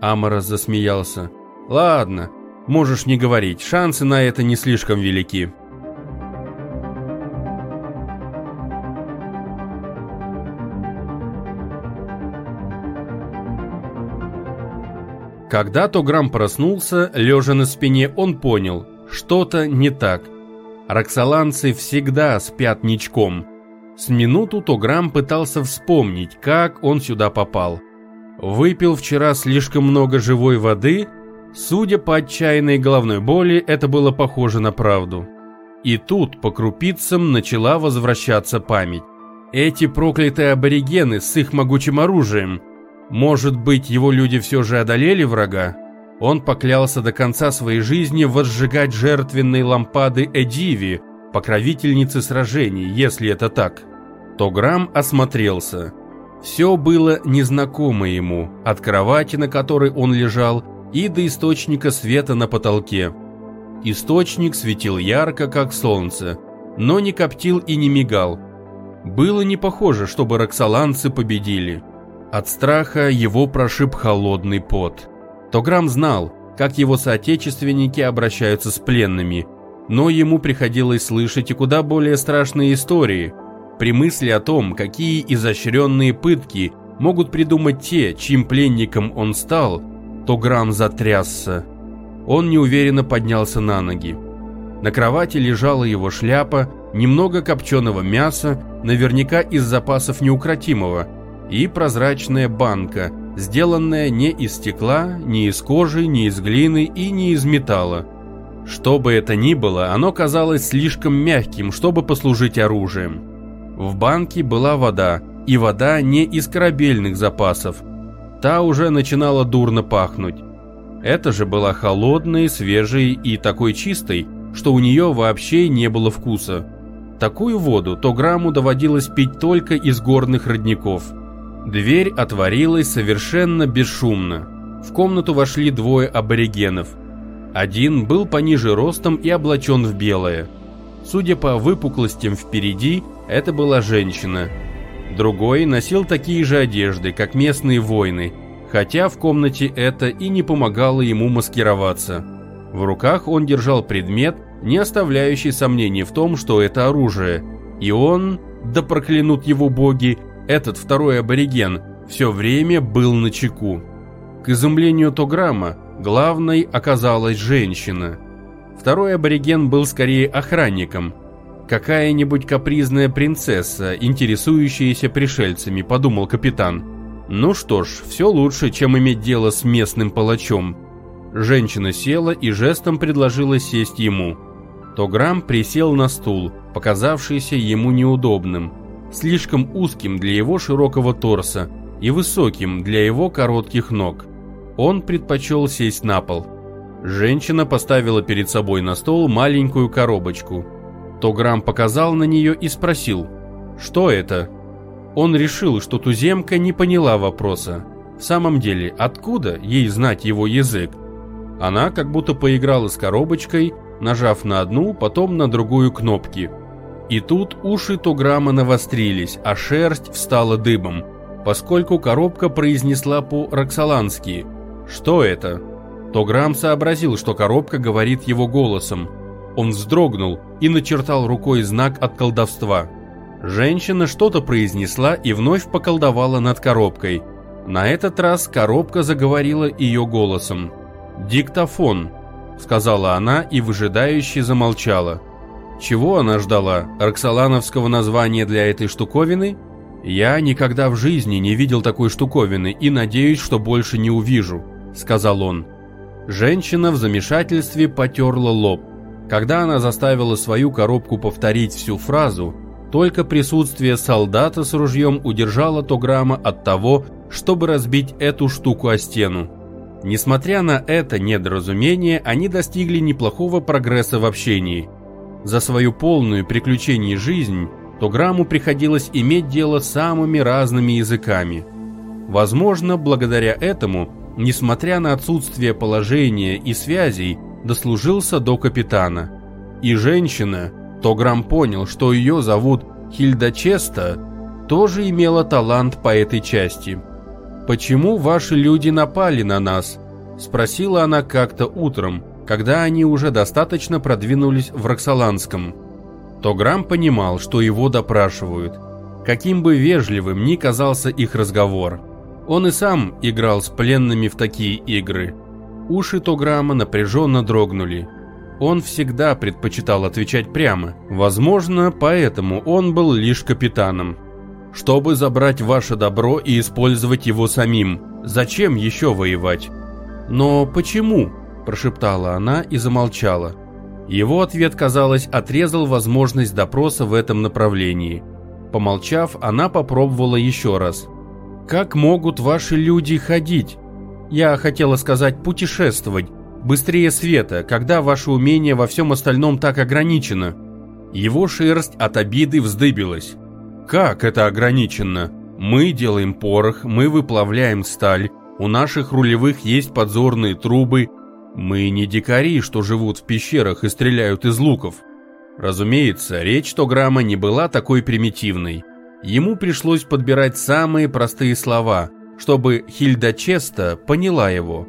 Аморос засмеялся. «Ладно, Можешь не говорить, шансы на это не слишком велики. Когда Тограм проснулся, лежа на спине, он понял, что-то не так. Роксоланцы всегда спят ничком. С минуту Тограм пытался вспомнить, как он сюда попал. Выпил вчера слишком много живой воды Судя по отчаянной головной боли, это было похоже на правду. И тут по крупицам начала возвращаться память. Эти проклятые аборигены с их могучим оружием. Может быть, его люди все же одолели врага? Он поклялся до конца своей жизни возжигать жертвенные лампады Эдиви, покровительницы сражений, если это так. Тограм осмотрелся. Все было незнакомо ему, от кровати, на которой он лежал, и до источника света на потолке. Источник светил ярко, как солнце, но не коптил и не мигал. Было не похоже, чтобы роксоланцы победили. От страха его прошиб холодный пот. Тограм знал, как его соотечественники обращаются с пленными, но ему приходилось слышать и куда более страшные истории – при мысли о том, какие изощренные пытки могут придумать те, чьим пленником он стал, то Грам затрясся. Он неуверенно поднялся на ноги. На кровати лежала его шляпа, немного копченого мяса, наверняка из запасов неукротимого, и прозрачная банка, сделанная не из стекла, не из кожи, не из глины и не из металла. Что бы это ни было, оно казалось слишком мягким, чтобы послужить оружием. В банке была вода, и вода не из корабельных запасов. Та уже начинала дурно пахнуть. Это же была холодной, свежей и такой чистой, что у нее вообще не было вкуса. Такую воду Тограмму доводилось пить только из горных родников. Дверь отворилась совершенно бесшумно. В комнату вошли двое аборигенов. Один был пониже ростом и облачен в белое. Судя по выпуклостям впереди, это была женщина. Другой носил такие же одежды, как местные воины, хотя в комнате это и не помогало ему маскироваться. В руках он держал предмет, не оставляющий сомнений в том, что это оружие. И он, да проклянут его боги, этот второй абориген, все время был на чеку. К изумлению Тограма, главной оказалась женщина. Второй абориген был скорее охранником – «Какая-нибудь капризная принцесса, интересующаяся пришельцами», — подумал капитан. «Ну что ж, все лучше, чем иметь дело с местным палачом». Женщина села и жестом предложила сесть ему. Тограм присел на стул, показавшийся ему неудобным, слишком узким для его широкого торса и высоким для его коротких ног. Он предпочел сесть на пол. Женщина поставила перед собой на стол маленькую коробочку – то Грамм показал на нее и спросил, что это? Он решил, что туземка не поняла вопроса. В самом деле, откуда ей знать его язык? Она как будто поиграла с коробочкой, нажав на одну, потом на другую кнопки. И тут уши Тограма навострились, а шерсть встала дыбом, поскольку коробка произнесла по-роксолански «Что это?». Тограм сообразил, что коробка говорит его голосом, он вздрогнул и начертал рукой знак от колдовства. Женщина что-то произнесла и вновь поколдовала над коробкой. На этот раз коробка заговорила ее голосом. «Диктофон», — сказала она и выжидающе замолчала. Чего она ждала? Роксолановского названия для этой штуковины? Я никогда в жизни не видел такой штуковины и надеюсь, что больше не увижу, сказал он. Женщина в замешательстве потерла лоб. Когда она заставила свою коробку повторить всю фразу, только присутствие солдата с ружьем удержало Тограма от того, чтобы разбить эту штуку о стену. Несмотря на это недоразумение, они достигли неплохого прогресса в общении. За свою полную приключений жизнь Тограму приходилось иметь дело с самыми разными языками. Возможно, благодаря этому, несмотря на отсутствие положения и связей, дослужился до капитана. И женщина, Тограм понял, что ее зовут Хильда Честа, тоже имела талант по этой части. «Почему ваши люди напали на нас?» – спросила она как-то утром, когда они уже достаточно продвинулись в Роксоланском. Тограм понимал, что его допрашивают. Каким бы вежливым ни казался их разговор. Он и сам играл с пленными в такие игры – Уши Тограма напряженно дрогнули. Он всегда предпочитал отвечать прямо. Возможно, поэтому он был лишь капитаном. Чтобы забрать ваше добро и использовать его самим. Зачем еще воевать? Но почему? Прошептала она и замолчала. Его ответ, казалось, отрезал возможность допроса в этом направлении. Помолчав, она попробовала еще раз. «Как могут ваши люди ходить?» Я хотела сказать путешествовать, быстрее света, когда ваше умение во всем остальном так ограничено. Его шерсть от обиды вздыбилась. Как это ограничено? Мы делаем порох, мы выплавляем сталь, у наших рулевых есть подзорные трубы. Мы не дикари, что живут в пещерах и стреляют из луков. Разумеется, речь Тограма не была такой примитивной. Ему пришлось подбирать самые простые слова, чтобы Хильда Честа поняла его.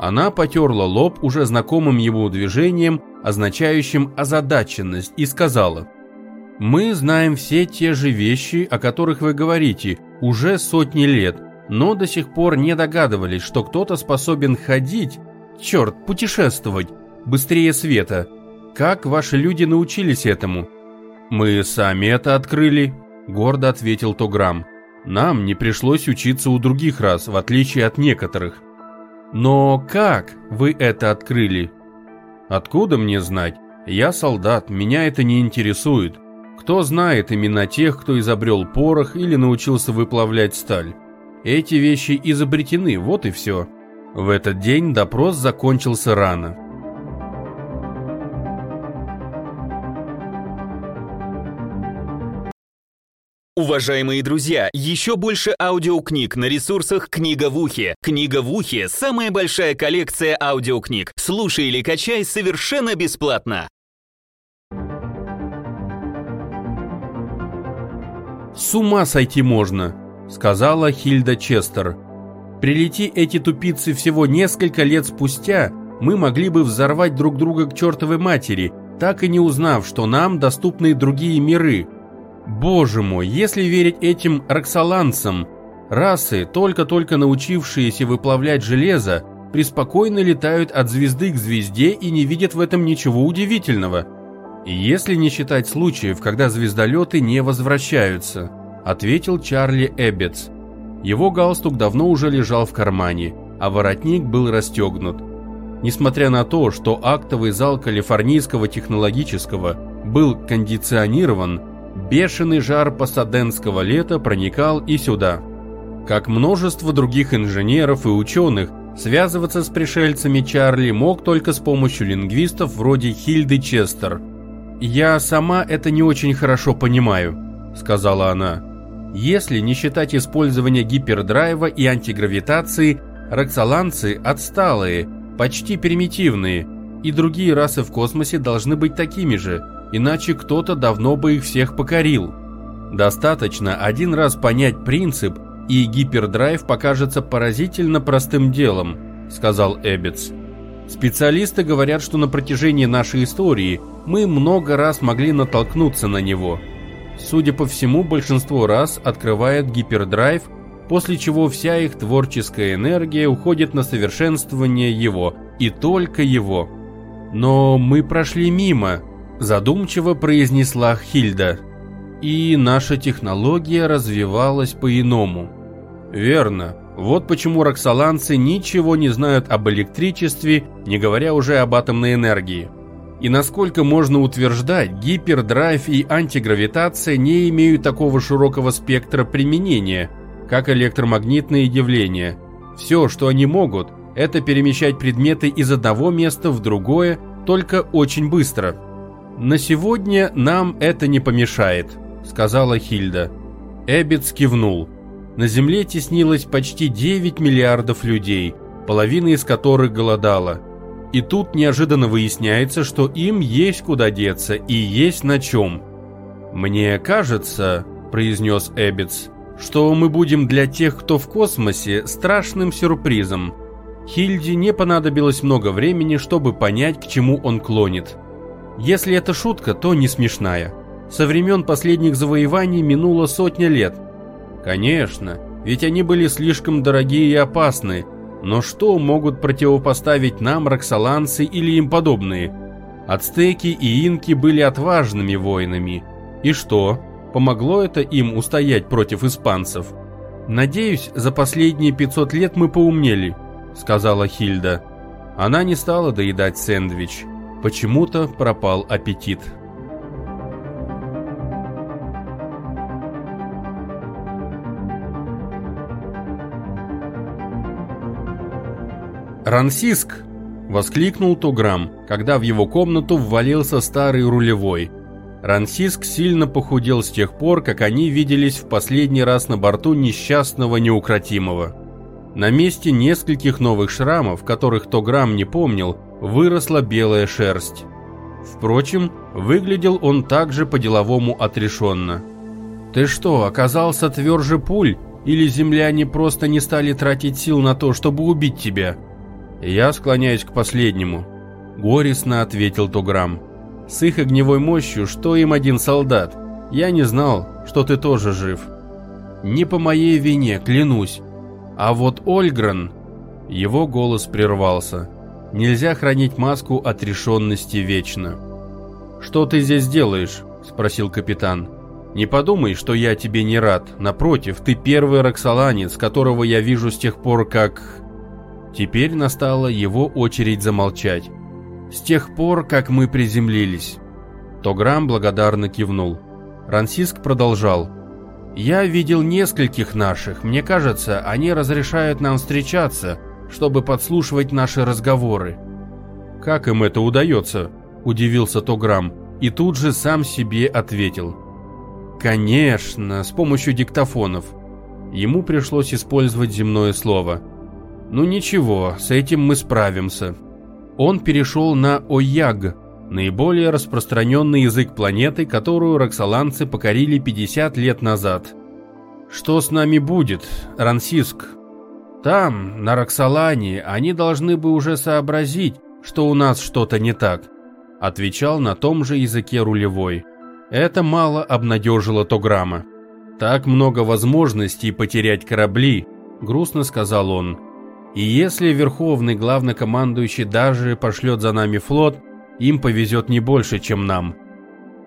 Она потерла лоб уже знакомым ему движением, означающим озадаченность, и сказала «Мы знаем все те же вещи, о которых вы говорите, уже сотни лет, но до сих пор не догадывались, что кто-то способен ходить, черт, путешествовать, быстрее света. Как ваши люди научились этому?» «Мы сами это открыли», — гордо ответил Тограм. «Нам не пришлось учиться у других рас, в отличие от некоторых». «Но как вы это открыли?» «Откуда мне знать? Я солдат, меня это не интересует. Кто знает имена тех, кто изобрел порох или научился выплавлять сталь? Эти вещи изобретены, вот и все». В этот день допрос закончился рано. Уважаемые друзья, еще больше аудиокниг на ресурсах «Книга в ухе». «Книга в ухе» — самая большая коллекция аудиокниг. Слушай или качай совершенно бесплатно. «С ума сойти можно», — сказала Хильда Честер. «Прилети эти тупицы всего несколько лет спустя, мы могли бы взорвать друг друга к чертовой матери, так и не узнав, что нам доступны другие миры». Боже мой, если верить этим роксоланцам, расы, только-только научившиеся выплавлять железо, преспокойно летают от звезды к звезде и не видят в этом ничего удивительного. Если не считать случаев, когда звездолеты не возвращаются, ответил Чарли Эббетс. Его галстук давно уже лежал в кармане, а воротник был расстегнут. Несмотря на то, что актовый зал Калифорнийского технологического был кондиционирован, Бешеный жар пасаденского лета проникал и сюда. Как множество других инженеров и ученых, связываться с пришельцами Чарли мог только с помощью лингвистов вроде Хильды Честер. «Я сама это не очень хорошо понимаю», — сказала она. «Если не считать использования гипердрайва и антигравитации, роксоланцы отсталые, почти примитивные, и другие расы в космосе должны быть такими же, иначе кто-то давно бы их всех покорил. Достаточно один раз понять принцип, и гипердрайв покажется поразительно простым делом, сказал Эббетс. Специалисты говорят, что на протяжении нашей истории мы много раз могли натолкнуться на него. Судя по всему, большинство раз открывает гипердрайв, после чего вся их творческая энергия уходит на совершенствование его, и только его. Но мы прошли мимо, задумчиво произнесла Хильда. И наша технология развивалась по-иному. Верно. Вот почему роксоланцы ничего не знают об электричестве, не говоря уже об атомной энергии. И насколько можно утверждать, гипердрайв и антигравитация не имеют такого широкого спектра применения, как электромагнитные явления. Все, что они могут, это перемещать предметы из одного места в другое, только очень быстро – «На сегодня нам это не помешает», — сказала Хильда. Эббит кивнул. На Земле теснилось почти 9 миллиардов людей, половина из которых голодала. И тут неожиданно выясняется, что им есть куда деться и есть на чем. «Мне кажется», — произнес Эббитс, «что мы будем для тех, кто в космосе, страшным сюрпризом». Хильде не понадобилось много времени, чтобы понять, к чему он клонит. Если это шутка, то не смешная. Со времен последних завоеваний минуло сотня лет. Конечно, ведь они были слишком дорогие и опасны, но что могут противопоставить нам роксоланцы или им подобные? Ацтеки и инки были отважными воинами. И что? Помогло это им устоять против испанцев? Надеюсь, за последние 500 лет мы поумнели, сказала Хильда. Она не стала доедать сэндвич. Почему-то пропал аппетит. «Рансиск!» — воскликнул Туграм, когда в его комнату ввалился старый рулевой. Рансиск сильно похудел с тех пор, как они виделись в последний раз на борту несчастного неукротимого. На месте нескольких новых шрамов, которых Тограм не помнил, выросла белая шерсть. Впрочем, выглядел он также по-деловому отрешенно. «Ты что, оказался тверже пуль? Или земляне просто не стали тратить сил на то, чтобы убить тебя?» «Я склоняюсь к последнему», — горестно ответил Тограм. «С их огневой мощью, что им один солдат? Я не знал, что ты тоже жив». «Не по моей вине, клянусь. А вот Ольгран...» Его голос прервался. «Нельзя хранить маску отрешенности вечно». «Что ты здесь делаешь?» – спросил капитан. «Не подумай, что я тебе не рад. Напротив, ты первый роксоланец, которого я вижу с тех пор, как...» Теперь настала его очередь замолчать. «С тех пор, как мы приземлились». Тограм благодарно кивнул. Рансиск продолжал. «Я видел нескольких наших. Мне кажется, они разрешают нам встречаться, чтобы подслушивать наши разговоры». «Как им это удается?» – удивился Тограм и тут же сам себе ответил. «Конечно, с помощью диктофонов». Ему пришлось использовать земное слово. «Ну ничего, с этим мы справимся». Он перешел на Ояг, наиболее распространенный язык планеты, которую роксоланцы покорили 50 лет назад. «Что с нами будет, Рансиск?» «Там, на Роксолане, они должны бы уже сообразить, что у нас что-то не так отвечал на том же языке рулевой. Это мало обнадежило Тограма. «Так много возможностей потерять корабли», — грустно сказал он. «И если Верховный Главнокомандующий даже пошлет за нами флот, им повезет не больше, чем нам.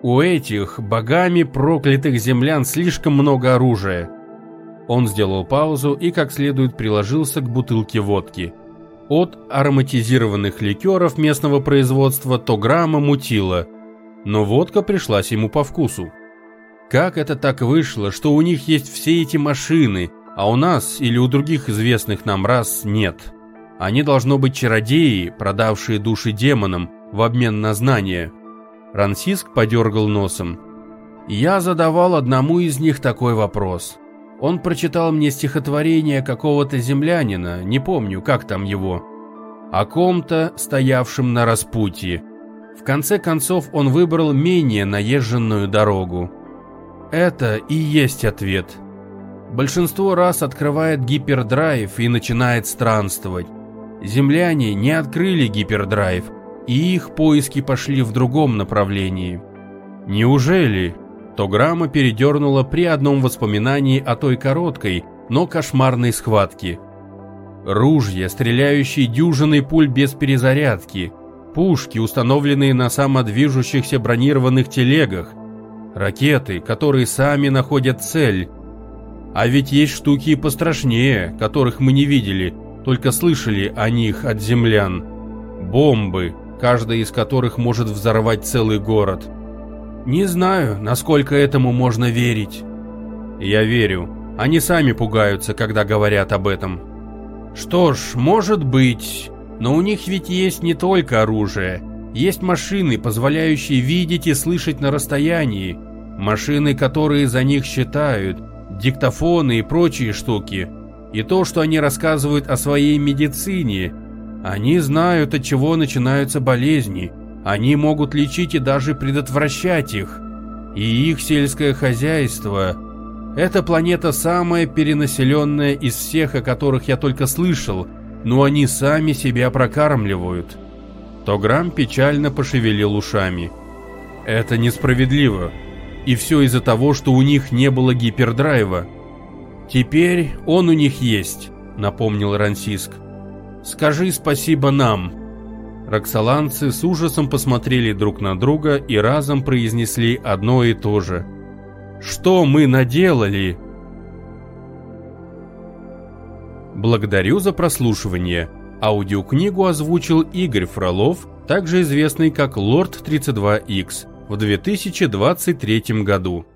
У этих богами проклятых землян слишком много оружия». Он сделал паузу и как следует приложился к бутылке водки — от ароматизированных ликеров местного производства то грамма мутила, но водка пришлась ему по вкусу. Как это так вышло, что у них есть все эти машины, а у нас или у других известных нам рас нет? Они должно быть чародеи, продавшие души демонам в обмен на знания. Рансиск подергал носом. Я задавал одному из них такой вопрос. Он прочитал мне стихотворение какого-то землянина, не помню, как там его, о ком-то, стоявшем на распутье. В конце концов он выбрал менее наезженную дорогу. Это и есть ответ. Большинство раз открывает гипердрайв и начинает странствовать. Земляне не открыли гипердрайв, и их поиски пошли в другом направлении. Неужели то грамма передернула при одном воспоминании о той короткой, но кошмарной схватке. Ружья, стреляющие дюжиной пуль без перезарядки, пушки, установленные на самодвижущихся бронированных телегах, ракеты, которые сами находят цель. А ведь есть штуки и пострашнее, которых мы не видели, только слышали о них от землян. Бомбы, каждая из которых может взорвать целый город – не знаю, насколько этому можно верить. Я верю. Они сами пугаются, когда говорят об этом. Что ж, может быть. Но у них ведь есть не только оружие. Есть машины, позволяющие видеть и слышать на расстоянии. Машины, которые за них считают. Диктофоны и прочие штуки. И то, что они рассказывают о своей медицине. Они знают, от чего начинаются болезни – они могут лечить и даже предотвращать их. И их сельское хозяйство... Эта планета самая перенаселенная из всех, о которых я только слышал, но они сами себя прокармливают. Тограм печально пошевелил ушами. Это несправедливо. И все из-за того, что у них не было гипердрайва. Теперь он у них есть, напомнил Рансиск. Скажи спасибо нам. Роксоланцы с ужасом посмотрели друг на друга и разом произнесли одно и то же. «Что мы наделали?» Благодарю за прослушивание. Аудиокнигу озвучил Игорь Фролов, также известный как Лорд 32X, в 2023 году.